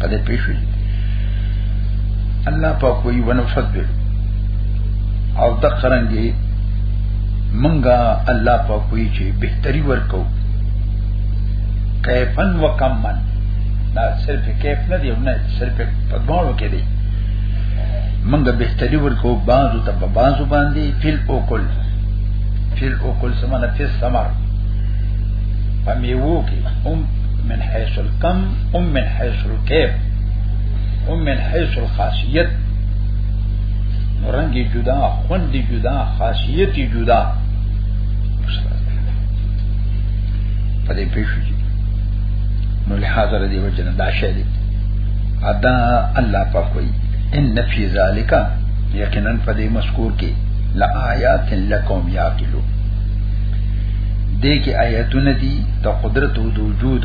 A: قد پیښوي الله پاک وی ونفذل او د قرنګي منګه الله پاک وی چې بهتري ورکو کیفن وکمن دا صرف کیف نه دی نه صرف په دوړو کې دی منګه بهتري ورکو بازو ته په بازو باندې فل او کل فل او کل سمانه فل سمر په میوو کې هم من حيث الكم هم من حيث الكيف هم من حيث الخاصیت رنگی جدا خوندی جدا خاصیتی جدا په دې پیښو کې نو له حاضر دی وجه نه دا شی دی ادا الله په کوئی ان فی ذالک یقینا په دې مذکور کې لا آیات لکم یاقلو دې کې آیاتونه دي د قدرت او د وجود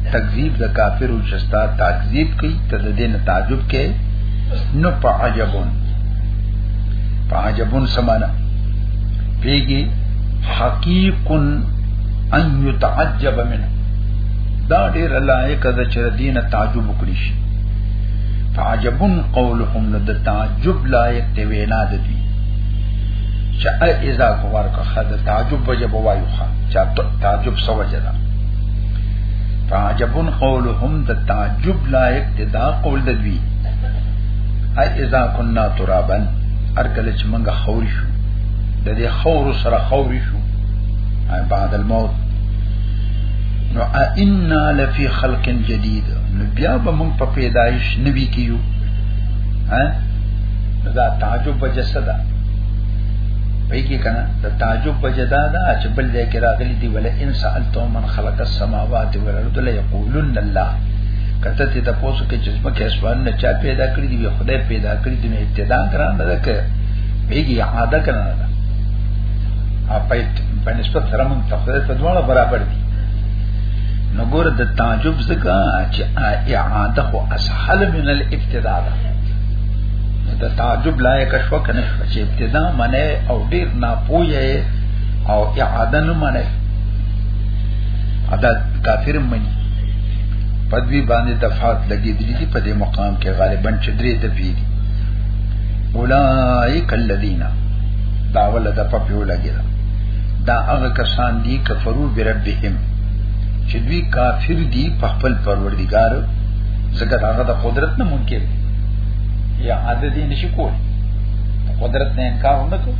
A: تکذیب د کافرو چې ستا تکذیب کوي ته د دین تعجب کې نو په عجبون په عجبون سمانا پیږي حقیق ان یتعجب منه دا ډیر لایق ده چې دین تعجب وکړي شي تعجبون قولهم نو د تعجب لایق دی وینا ده دي چې اذا کو ورکه خد تعجب وجب وایو خا چې تعجب سوجه ده تعجبن قولهم د تعجب لایق دا قول د دوی اي اذا كنا ترابا ارکل چې موږ خور شو د دې خور سره خور شو بعد الموت نو ائنا لفي خلق جديد نو بیا به موږ په پیدایش نوي کیو ها دا تعجب بجسدا پېږي کنه دا تعجب بجدا دا چې بل دې کې راغلي دی ول انسان تو من خلق السماوات والارض لا یقولون الله کته ته د پوسو کې چې زمکه اسمان نه چا پیدا کړی دی خدای پیدا کړی دی ابتدا کران نه ده بیګي عاده کران نه ده اپیت په نسبت سره مون ته خدای ته دواړه برابر دي نو ګور د تعجب زکه چې اعاده خو اسهل من الابتدا ده د تعجب لایق شو کنه چې ابتدا منه او ډیر ناپوهه او اعاده نه منه ادا کافر منی پدوی باندې دفعات لګې دي دي په دې مقام کې غالبا چې درې د پیری اولائک الذین دا ول د پپیو لګې دا دا هغه کسان دي کفرو بربهم چې دوی کافر دي په خپل پروردگار زګر هغه د قدرت نه منکر یا عادت دي نشي کول قدرت نه انکار نه کوي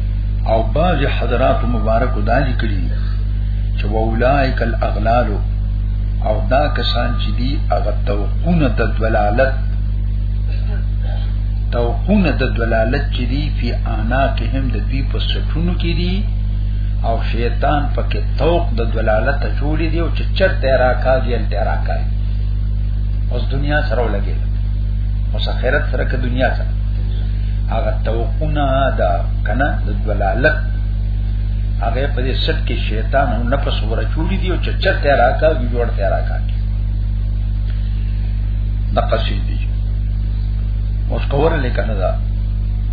A: او باج حضرات مبارک دا ذکر دي چې واولائک الاغلال او دا کسان چې دي هغه توقونه د دلالت توقونه د دلالت چې دي په انا کې هم د دې په سټونو کې دي او شیطان پکې توق د دلالت جوړې دی او چې چرته راکاږي ان راکاږي اوس دنیا سره ولګي اوس آخرت سره که دنیا سره هغه توقنا دا کنه د دلالت هغه په دې سټ کې شیطان او نفس ورچوړي دی او چې چرته راکا دی جوړ ته راکا د قصې دی اوس کوره لیکنه دا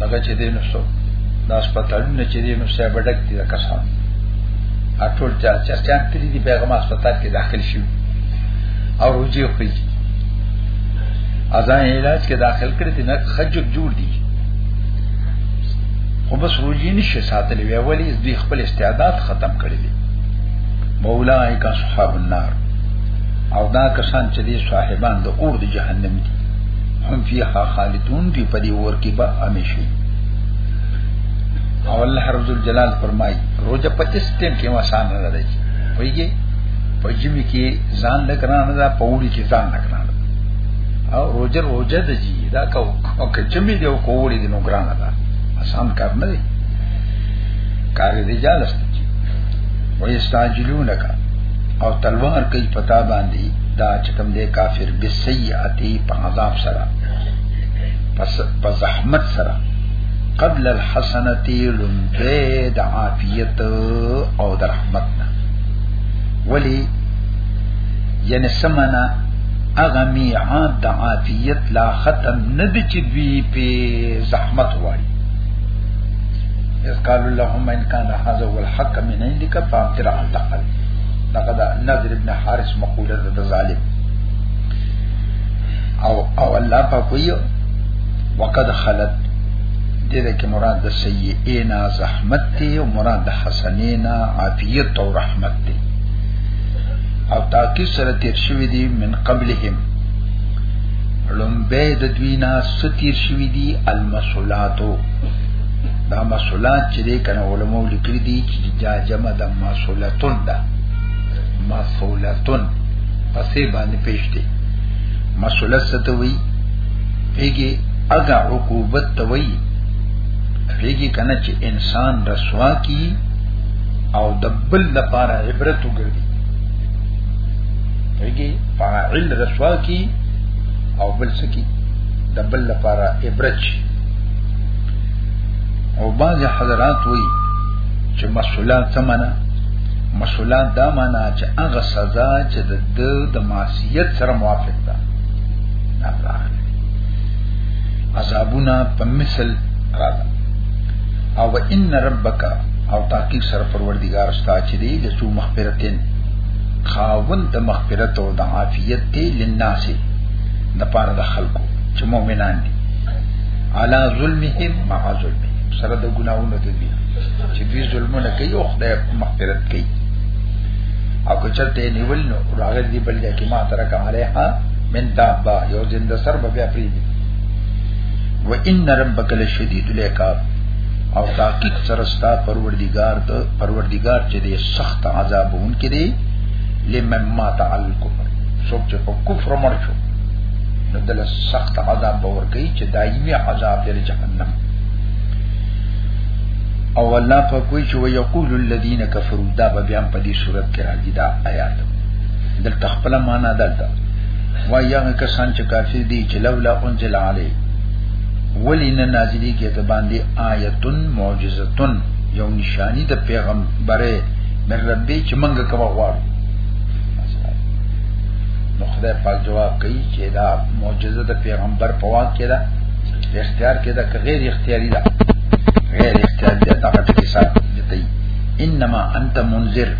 A: هغه چې دین وسو دا سپټالونه چې دین وسه بډک دي کسان اټول چا چرچان تللی دی پیغمبر سپټال کې داخل شي او روجي خو ازان علاج کې داخل کړی دی نه خجب جوړ دي خو بس روجي نشي ساتلې وی ولی دوی خپل استعداد ختم کړی دي مولای کا صحاب النار او دا کسان چې دي صاحبان د اور د جهنم دي هم فيها خالدون دي په دې ور کې به همیشه او الله رب الجلال فرمای روزه 25 ټیم کې وسان نه لري ویږي په جمی کې ځان لګرانه دا پوری کې ځان لګرانه او روزه روزه د دا کو او که جمعې دی او کوړې دی نو ګران ده آسان کار نه دی کار دی جالست دی ويستعجلونک او تلوار کوي پتا باندې دا چې کوم دی کافر بسیئاتی په عذاب سره پس په زحمت سره قبل الحسنتی لنده د عافیت او د رحمتنا ولی یعنی سمنا هغه میعاد د عافیت لا ختم نه دي چې دوی په زحمت وایي اس قال اللهم ان كان هذا هو الحق من عندك فامطر على الاقل لقد نذر ابن حارث مقوله د ظالم او او الله په کوي وقد خلت دې ده کې مراد د سیئینا زحمت دی او مراد د حسنینا عافیت او رحمت دی او تاکید سره تیر شوی دی من قبلهم لومبه د دوینا ستیر شوی دی المسولاتو دا مسولات چې دی کنه علماء لیکلي دي چې دا جمع د مسولتون ده مسولتون پسې باندې پیش دی مسولت څه ته وایي پیږي اګه عقوبت ته وایي پیږي کنه چې انسان رسوا کی او دبل لپاره عبرت وګرځي هغه فاعل رسوا کی او بل سکی د بل لپاره ابرج او بعض حضرات وی چې مسولان ثمنه مسولان دا معنا چې هغه سزا چې د د معصیت سره موافق ده نه راغلی عذابونه په مثل راځي او ان ربک او تحقیق سره پروردگار ستا چې دی د څو مغفرتین خاوند د مغفرت او د عافیت دی لناس د پاره د خلکو چې مؤمنان دي علا ظلمهم مع ظلم سره د ګناونو د دي چې دوی ظلمونه کوي او خدای مغفرت کوي او که چرته نیول نو راغل دی بل ځای کې ما ترک علیها من دابا یو زنده سر بیا پری دی و ان ربک لشدید العقاب او تحقیق سره ستا پروردگار ته پروردگار چې دې سخت عذابون کې دي لمن ما تعال کفر څوک چې په کفر مړ شو نو دل سخت عذاب باور کوي چې دایمي عذاب دې جهنم او الله په کوئی چې ويقول الذين كفروا دا به بیا په دې صورت کې راځي دا آیات دل تخپل معنا دلته وایي هغه کسان چې کافر دي چې لولا انزل عليه ولی نه نازلی کې ته باندې آیتن معجزتن یو نشانی د پیغمبره من ربی چې منګه کوا غواړو نو خدای پاک جواب کوي چې دا معجزه د پیغمبر په واک کې ده اختیار کې ده که غیر اختیاري ده غیر اختیاري ده دا ټکی حساب دي انما انت منذر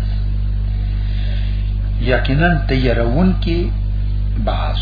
A: یقینا تیرون کې باس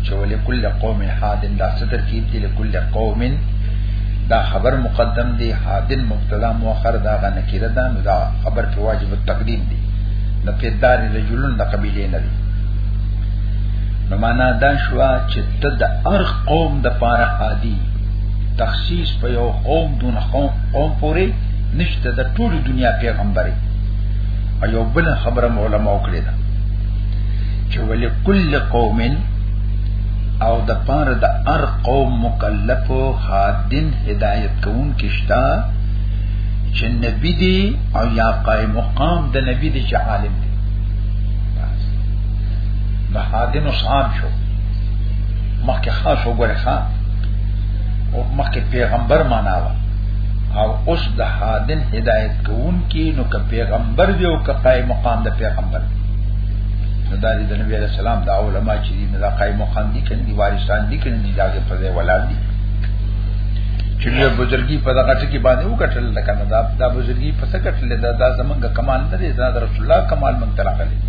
A: چې ولې کل قوم حادن دا ستر ترکیب دی لکل قوم دا خبر مقدم دی حادن مبتدا مؤخر دا غ نکره دا نو دا خبر په واجب التقدیم دی نو په دار رجلون د قبیله نه دی نو معنا دا شو چې ته د هر قوم د پاره حادی تخصیص په یو قوم دون قوم قوم پورې نشته د ټول دنیا پیغمبري او یو بل خبره علماء کړی ده چې ولې کل قوم او د پاره د ار قوم مکلف او خادن هدایت کون کشتا چې نبی دی او یا قائم مقام د نبی دی چې عالم دی د حادن صاحب شو مخکې خاص وګوره ښا او مخکې پیغمبر معنا و او اوس د حادن هدایت کوون کې نو که پیغمبر دی او که قائم مقام د پیغمبر دی نو دا د نبی علیہ السلام دا علماء چې دي دا قائم مقام دي کنه دي وارثان دي کنه دي دا په ځای ولاد دي چې له بزرګي په دغه ټکی باندې وکټل دا کنه دا دا بزرګي په څه کټل دا دا زمونږ کمال نه دي دا رسول الله کمال مونږ تراغلي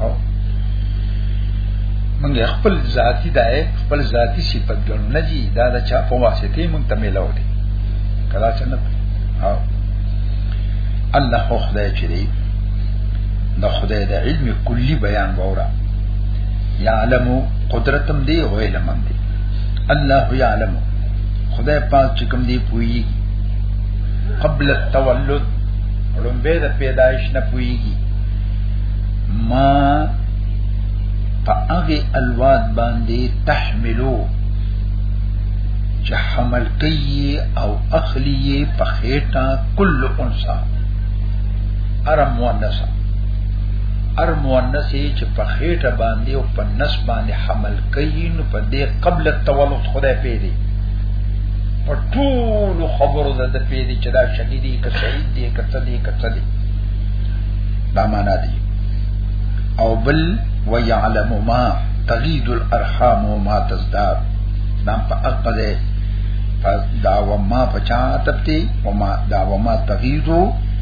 A: او مونږ خپل ذاتی دای خپل ذاتی صفت ګڼو نه دي دا د چا په واسطه مونږ ته ملو دي کلا څنګه او الله خدای چې دی د خدای د علم کلی بیان وره یعلم قدرتم دی او علم دی الله یعلم خدای پاک چې کوم دی پوي قبل التولد لومبه د پیدایش نه پويږي ما پاغه الواد باندې تحملو چې حمل کوي او اخلي په خېټه کل انسان ار مؤنث ار مؤنث چې په خېټه باندې او په نس باندې حمل کوي نو په دې قبل التولد خدای پیری په ټول خبرو د پیری چې دا شدیدی که صحیح دی که څه دی که څه دی دا معنا دی او بل ويعلم ما تغيد الارحام وما تزداد نام په عقل دا وما پچا تپتی وما دا وما تغيدو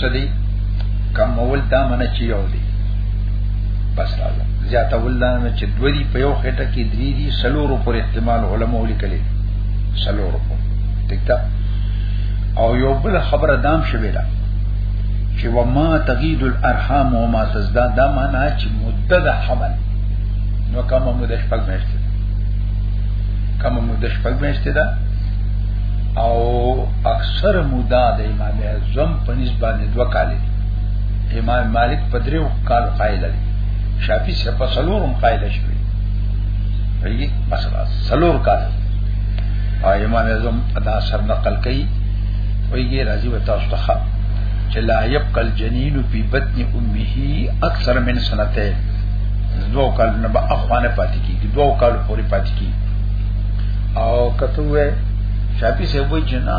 A: سدي کمول دا منه چې یو دی بس راځه زیاته ولانه چې دوی دی په یو خټه کې درې دي سلورو پر احتمال علماء لیکلي سلورو پر دکتا او یو بل خبره دام شوی دا چې وما تغید الارحام وما تزداد دا معنا چې مدته د حمل نو کوم مدته شپږ میاشتې کوم مدته شپږ میاشتې ده او اکثر مدته د زم پنځ باندې دوه کال امام مالک په دریو کال قائل دی شافعي څخه په سلورم قائل شوی ویږي مثلا سلور کال او امام اعظم ادا سر نقل کوي ویږي راځي و تاسو ته چې لا يبقى الجنين في بطن امه اكثر من سنتين دوه کال نه به اخوانه پاتې کیږي دوه کال پورې پاتې کیږي او کته وې شافعي څخه وایي چې نه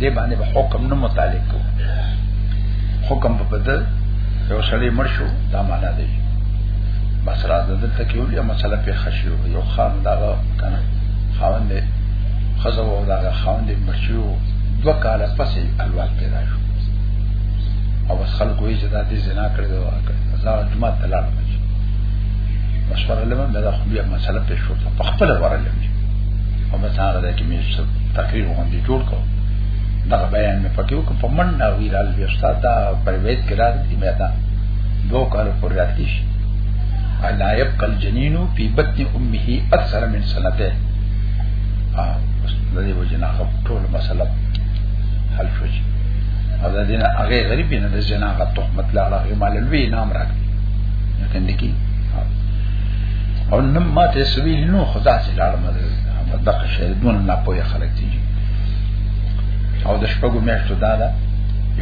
A: دې باندې به حکم نه متعلق کو حکم په بدل یو سړی مړ شو دا معنا دی بس راز دلته کې یو مسله په خشیو یو خان دا کنه خاوند خزه و دا خاوند مړ شو دو کال پسې الوال پیدا شو او بس خلکو یې چې دا دې زنا کړې دا کړې دا جمعه تلل مشوره لمن دا خو بیا مسله په شو په خپل ورلم او بس هغه د کې مې تقریر باندې جوړ کو دا بیان مې پکې وکړ په منډه وی را لوي استاد دا پرېویت کې راځي مې دا دوه کال پر یاد کې شي الا يبقى الجنين في بطن امه اكثر من سنتين ها د دې وجنه خپ ټول مسله حل شو چې او دا دینه هغه غریب نه د جنا غ تهمت لا هغه مال لوی نام راک یقین دي کی او نم ما ته سویل نو خدا سي لاړ مدرسه دغه شی دون نه پوهه خلک دي او د شپږو میاشتو دا ده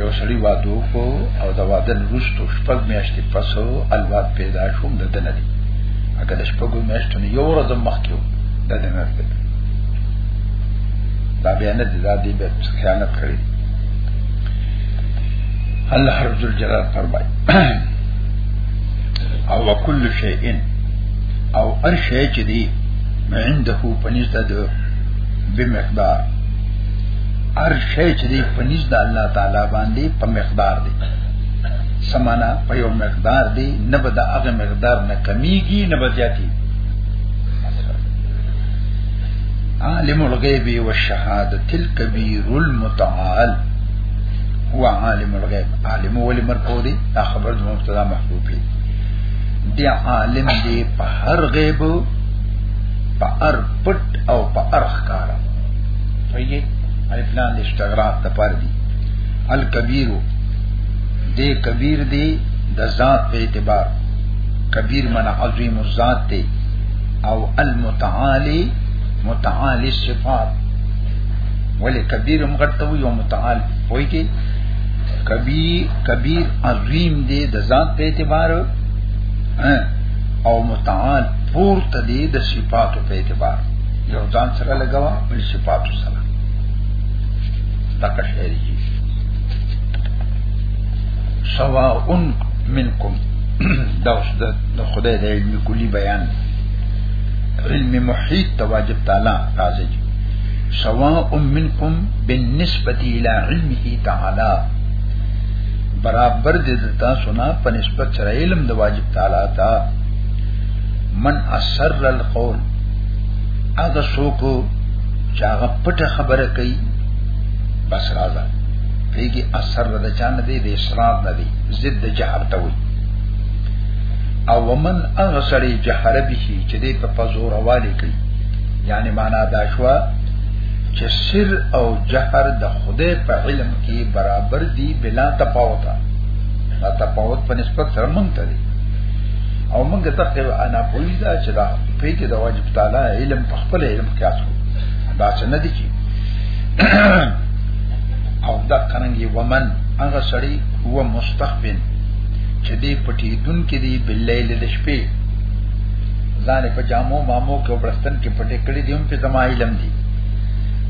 A: یو سړی واده کو او دا واده وروسته شپږ میاشتې پس الواد پیدا شوم د دنه دي اګه د شپږو میاشتو نه یو ورځ مخکې د دنه دي دا بیا نه دي دا دی به خیانت کړی الله رب الجلال فرمای او وکل شیء او ار شیء چې دی عنده پنځ د دو به مقدار هر شی چې دی پنځ د الله تعالی باندې په مقدار دی سمانا په یو مقدار دی نه به د هغه مقدار نه کمیږي نه به زیاتی عالم الغیب والشهاده الكبير المتعال هو عالم الغیب عالم ولی مرفوع دی دا خبر د مبتدا محذوف دی عالم دی په هر غیب په ار پټ او په ار ښکارا صحیح الف لام د استغراق ته پر دي الکبیر دې کبیر دی د ذات په اعتبار کبیر من عظیم الذات دی او المتعالی متعالی صفات ولی کبیر هم غټه وي او متعال وي کې کبیر کبیر عظیم دی د ذات په اعتبار او متعال پورته دی د صفاتو په اعتبار یو ځان سره لګوا بل صفاتو سره دغه شعر دی سواء منکم دا اوس د خدای د علم کلی بیان علم محیط تواجب تعالی راځي سواء منکم بالنسبه الى علمه تعالی برابر دي تاسو نه په نسبت سره علم د واجب تعالی تا من اثر القول هغه څوک چې هغه پټه خبره کوي بس راځه پیږي اثر د چا نه دی د اسرار نه دی ضد جهر ته وي او ومن هغه سړی جهر به شي چې دی په پزور والي کوي یعنی معنا دا شو چې سر او جهر د خدای په علم کې برابر دي بلا تفاوت دا تفاوت په نسبت سره مونږ ته دی او مونږ ته ته انا پوری دا چې دا په کې د واجب تعالی علم په خپل علم کې اخلو دا څه نه دی چې او دا څنګه ومن هغه سړی هو مستخفن چې دی پټی دن کې دی باللیل د شپې ځان په جامو مامو کې برستن کې پټې کړې دي هم په زما علم دي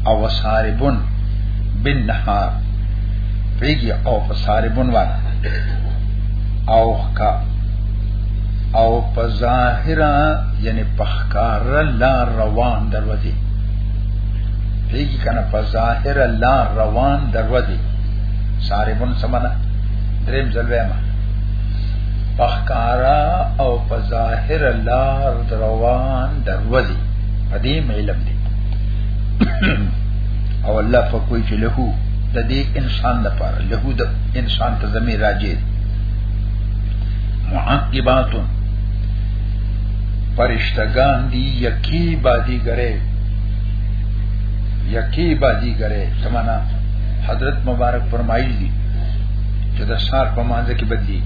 A: او وساربن بالنهار پیږي او په ساري بنوان او کا او په ظاهرا یعنی په ښکار لا روان دروازه پیږي کنه په ظاهر لا روان دروازه ساري بن سمنا دریم ځلوېما پخکارا او په ظاهر لار روان دروازي په دې علم دي او الله فقوي چې له د دې انسان لپاره له د انسان ته زمي راځي معقبات پرشتگان دی یکی بادی گره یکی بادی گره سمانا حضرت مبارک فرمایل دي چې د سار په مانځ کې بدلی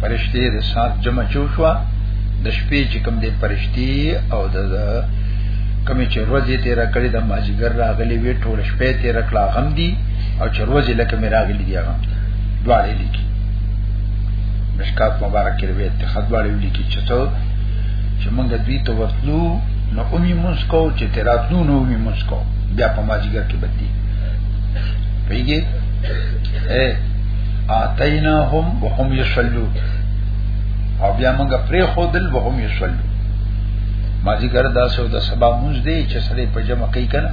A: پرشتي د سار جمع شو شو د شپې چې کوم دي پرشتي او د کمی چې ورځې تیرا کړی د ماجګر راغلی وی ټول شپه تیر کړه غم دی او چې روز لکه میراغلی دی غم دواړه لیکي مشکات مبارک کې روایت ته خدواړه لیکي چې ته چې موږ دوی ته ورتلو نو اومي مونږ کو چې تراتلو نو اومي مونږ کو بیا په ماجیګر کې بدلی پیږي اے اتیناهم وهم یصلون او بیا موږ پرې خودل وهم یصلون ماجیګر داسو د سبا مونږ دی چې سړی په جمع کوي کنه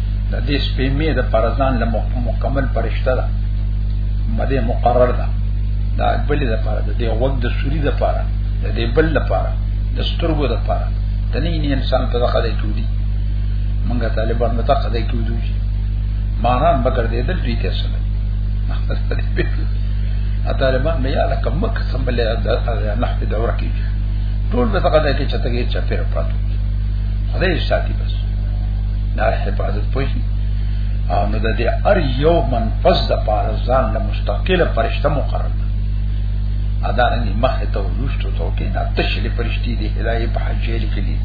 A: د دې سپې مې د پرزان له مکمل پرشته ده مده مقرر ده دا بل د پاره د دې وګ د سوري د پاره د دې بل د پاره د سترګو د پاره د نه انسان په دغه ځای کې ودی مونږه طالبان متا قضې کې ودی ماران بکر دې دل دوی ته سره طالبان مې یاله کوم قسم بل نه په دوره کې ټول به څنګه کې چتګې چپیر پاتو خدای ساتي بس دا حفاظت پوي او نو د دې ار یو منفذ د پاره ځان له مستقله فرشته مقرر ده ادا رنګ مخ ته ورشتو ته کې دا تشلی فرشتي دی هدايه په حجیل کې دي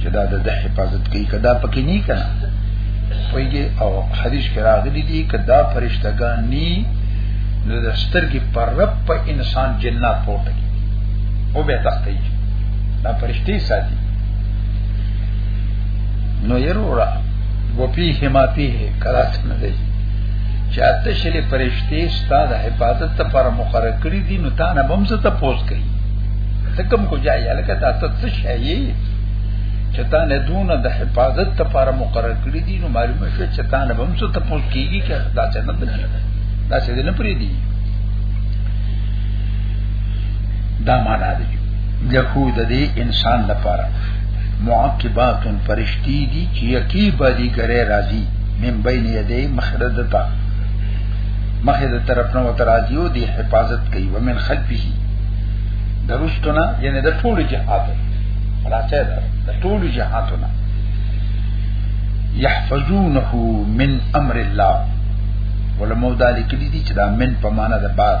A: چې دا د حفاظت کوي کدا پکې نه کنا ویږي او حدیث کې راغلي دي کدا فرشتګان ني نو د سترګې پر رب په انسان جنات پورته کی او به تختی دا فرشتي ساتي نو يرورا وفيه ما فيه کلاس نه دی چې اته شلې پرشتي ستاد حفاظت ته پر مقرر کړی دي نو تا نه بم څه ته پوس کوي ته کوم کو ځای لکه تا ته څه شایي چې تا نه دون د حفاظت ته پر مقرر کړی دي نو معلومه شو چې تا نه بم څه ته پوس کیږي چې دا څه نه دی دا څه نه پری دي دا معنا دی یهود دی انسان لپاره معقبات فرشتي دي چې یکی باندې ګره راځي من بین یدی مخردتا مخه د طرف نه وته راځي او دی حفاظت کوي ومن خلفه درستنا یعنی د ټول جهاد راځي د ټول جهادونه يحفظونه من امر الله ولمو ذالک دي چې دا من په معنا د بعد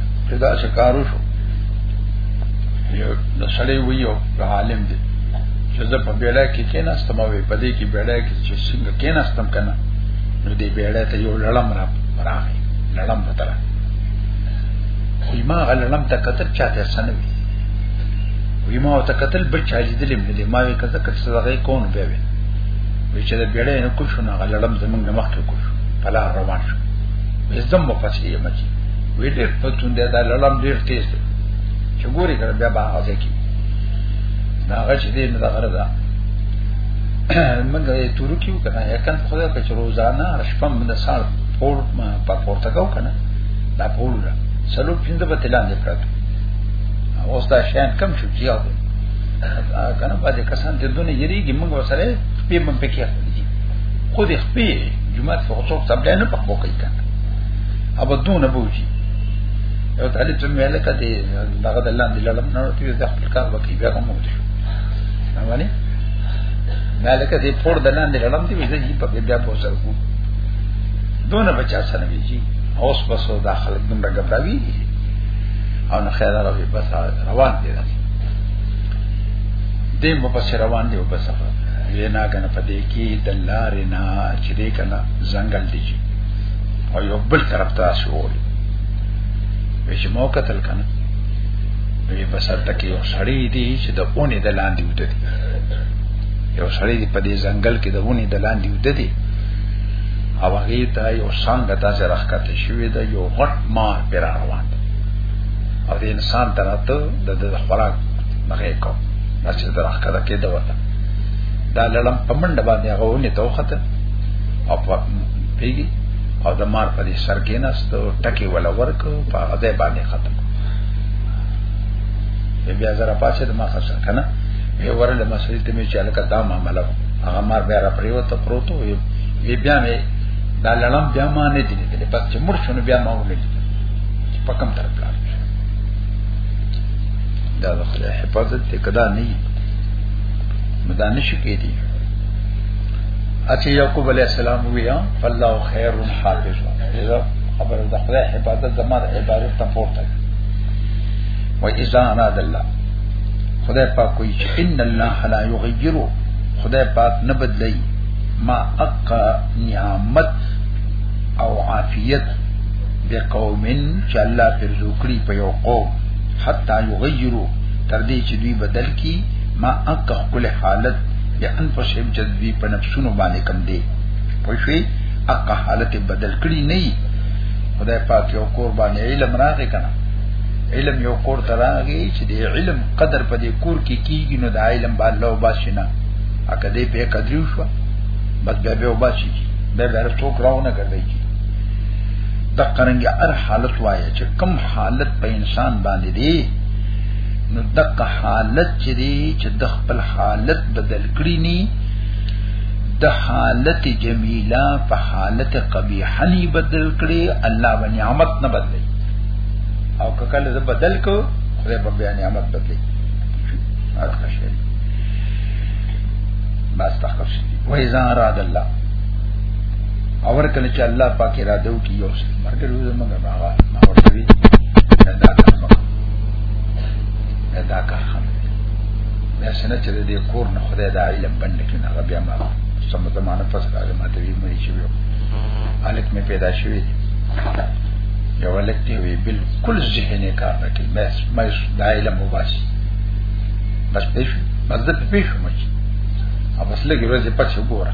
A: پیدا شکارو شو یو د سړی ویو د عالم دی چې زه په بیړه کې کېناستم او په دې کې بیړه کې چې څنګه کېناستم کنه نو دې بیړه ته یو لړم را راغی لړم په طرف خو ما غلړم ته کتل چاته سنوي وی ما ته کتل بل چا لیدلې مې دې ما وی کته کته صدقې کون به وی وی چې د بیړه نه کوښونه غلړم زمونږ مخ کې کوښ پلا روان شو زم مفصلی مچی وی ډېر پتون دی دا لړم ډېر تیز دی چې ګوري کړه بیا به هغه کی دا هغه چې دې نه دا غره ده موږ یې تورو کیو کنه یکن خدا که چې روزانه شپه موږ سال پور ما په پورته کو کنه دا پور ده سلو پینځه په تلان دې پراته اوس دا شین کم شو چې یاد کنه باندې کسان ته دونه یریږي موږ وسره په من پکې خو دې خپې جمعه څو څو تبلیغ نه پخو کوي کنه ابو دون بوجي یو طالب چې مې لکه دې دغه د لاندې لړم نه ورته یو ځخ کار وکړي بیا هم وځي باندې نه لکه دې پور د لاندې لړم دې وځي په بیا په سر کو دونه بچا سره ویږي اوس بس دا خلک دومره ګبراوي او نه خیر راوي بس روان دي راځي دې مو پس روان دي او بس سفر وینا کنه پدې کې د لارې نه چې دې کنه ځنګل دی او یو بل طرف ته شوول وی چې مو قتل کنه وی بس تکي یو سړی دی چې د اونې د لاندې وته دی یو سړی دی په دې ځنګل کې د اونې د لاندې وته دی او هغه ته یو څنګه تاسو راخته شوې ده یو غټ مار پر روان دی او د انسان تراته د د خوراک مخه کو چې درخته کې دا وته دا لړم پمنډ باندې هغه ونی ته وخته او پیږي او د مار په دې سر کې نستو ټکی ولا ورکو په غزه باندې ختم بیا زرا پاسه د ما خسر کنه به ورله مسلې ته می چاله کا دا معاملې هغه مار بیا را پریوته پروتو وی بیا می دا لړم بیا ما نه دي لیدل پس چې مر شنو بیا ما ولې په کوم طرف لاړ دا د خدای حفاظت ته کدا نه مدا نشي کېدی اچھا یعقوب علیہ السلام ویا فالله خیر حافظ اذا خبر د خدای عبادت زمار عبادت ته پورته و اذا انا الله خدای پاک کوئی چې ان الله لا یغیر خدای پاک نه بدلی ما اق نعمت او عافیت د قوم چې الله پر ذکری په یو قوم حتا یغیرو تر دې چې دوی بدل کی ما اق خپل حالت یا انفسهم چې دوی په نفسونو باندې کم دي په شوي اقا حالت بدل کړی نه خدای پاک یو کور باندې علم راغی کنه علم یو کور ته راغی چې د علم قدر په دې کور کې کیږي نو د علم باندې لو باسي نه اکه دې په قدر شو بس به به وباسي به به رسوک راونه کوي د قرنګ هر حالت وایي چې کم حالت په انسان باندې دی نو دغه حالت چې دی چې د خپل حالت بدل کړی ني د حالت جمیله په حالت قبیحه ني بدل کړي الله باندې نعمت نه بدلی او کله زه بدل کو خدای په بیا نعمت بدلی اته شي بس تخف شي و اذا اراد الله اور کله چې الله پاک را دو کی یو څه مرګ روزه مګر هغه ما ورته دا دا کار خنه دا سنه چې دې کور نه خدای دا علم باندې کې نه بیا ما سم زمانه پس راځي ما ته وی مې چې یو الک مې پیدا شوی یو الک دی وی بالکل ذهن کار نه کوي بس مې دا علم وباسي بس پېښ بس د پېښ مې چې اوس لګي ورځې پڅ وګوره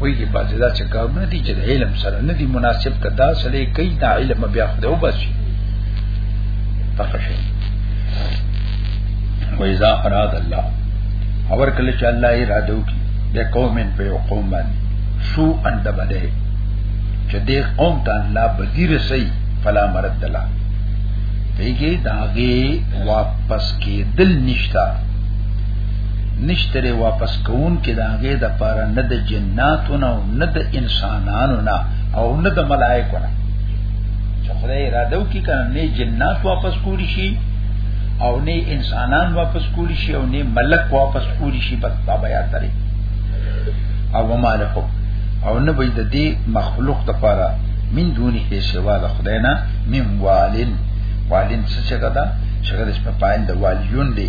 A: ویږي بعضې دا چې کارونه دي چې د علم سره نه دي مناسب که دا سړی کوي دا علم بیا خو دی وباسي پخه شي وإذا أراد الله اور کله چې الله اراده وکړي د قومن په یو قوم باندې سو اند بده چې دې قوم ته الله بدیر سي فلا مرد الله دیږي داغه واپس کېدل نشتا نشتره واپس کون کې دا غي د پاره نه د جناتو نه او نه د انسانانو نه او نه د ملائکو نه چې خدای اراده وکړي کنه نه جنات واپس کولی شي او نه انسانان واپس کولی شي او نه ملک واپس کولی شي په بابا یا ترې او مالکو او نه به د دې مخلوق د پاره من دونه سوا د خدای نه من والن والن څه څه کده شګه د سپاین د والیون دی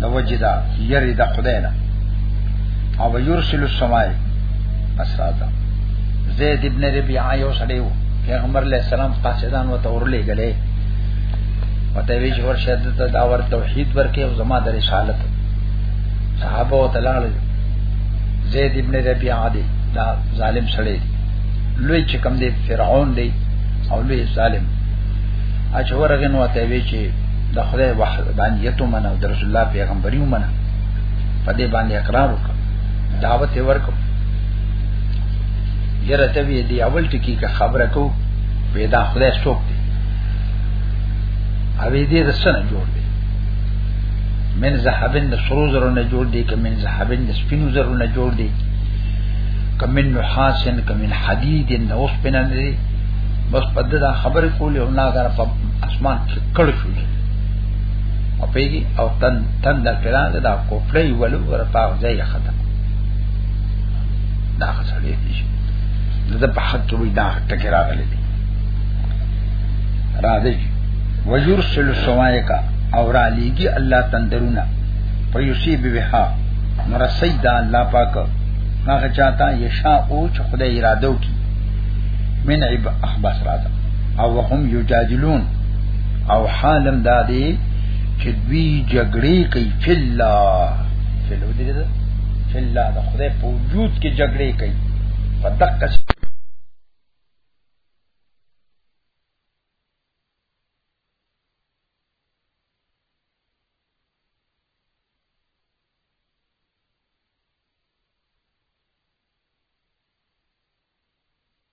A: د وجدا یری د خدای نه او یرسل السماء اسراتا زید ابن ربیعه یو سړی وو پیغمبر علیہ السلام قاصدان و تور لګلې پته وی جوړ شد ته دا ور توحید ورکه او زما د رسالت صحابه او تلال زید ابن ربیعه دی دا ظالم سړی لوی چې کم دی فرعون دی او لوی ظالم اچ ورغنو ته وی چې د خدای وحدانیت ومنه او د رسول الله پیغمبري ومنه په دې باندې اقرار وکړه دعوت یې ورکړ یره ته وی دی اول ټکی که خبره کو پیدا خدای څوک دی او دې رسنه جوړ دی من زحبن د سرو زرو نه جوړ دی که من زحبن د سپینو زرو نه جوړ دی که من نحاسن که من حدید نه اوس پنه دی بس پد دا خبره کولی او ناګر په اسمان کې کړ شو او پیږي او تن تن د پیران دا کوپړې ولو ور پاو ځای خطا دا خسړې دي د په حق کې وي دا ټکی راغلی دی را دي ويرسل سوایکا او را لېږي الله تندرونه فیصيب بها مرسي دا الله پاک هغه چاته یشا او چې خدای اراده وکي من عب اخبس راځه او وهم یجادلون او حالم دادی چې دوی جګړې کوي فلا فلو دې ده فلا د خدای په وجود کې جګړې کوي په دقه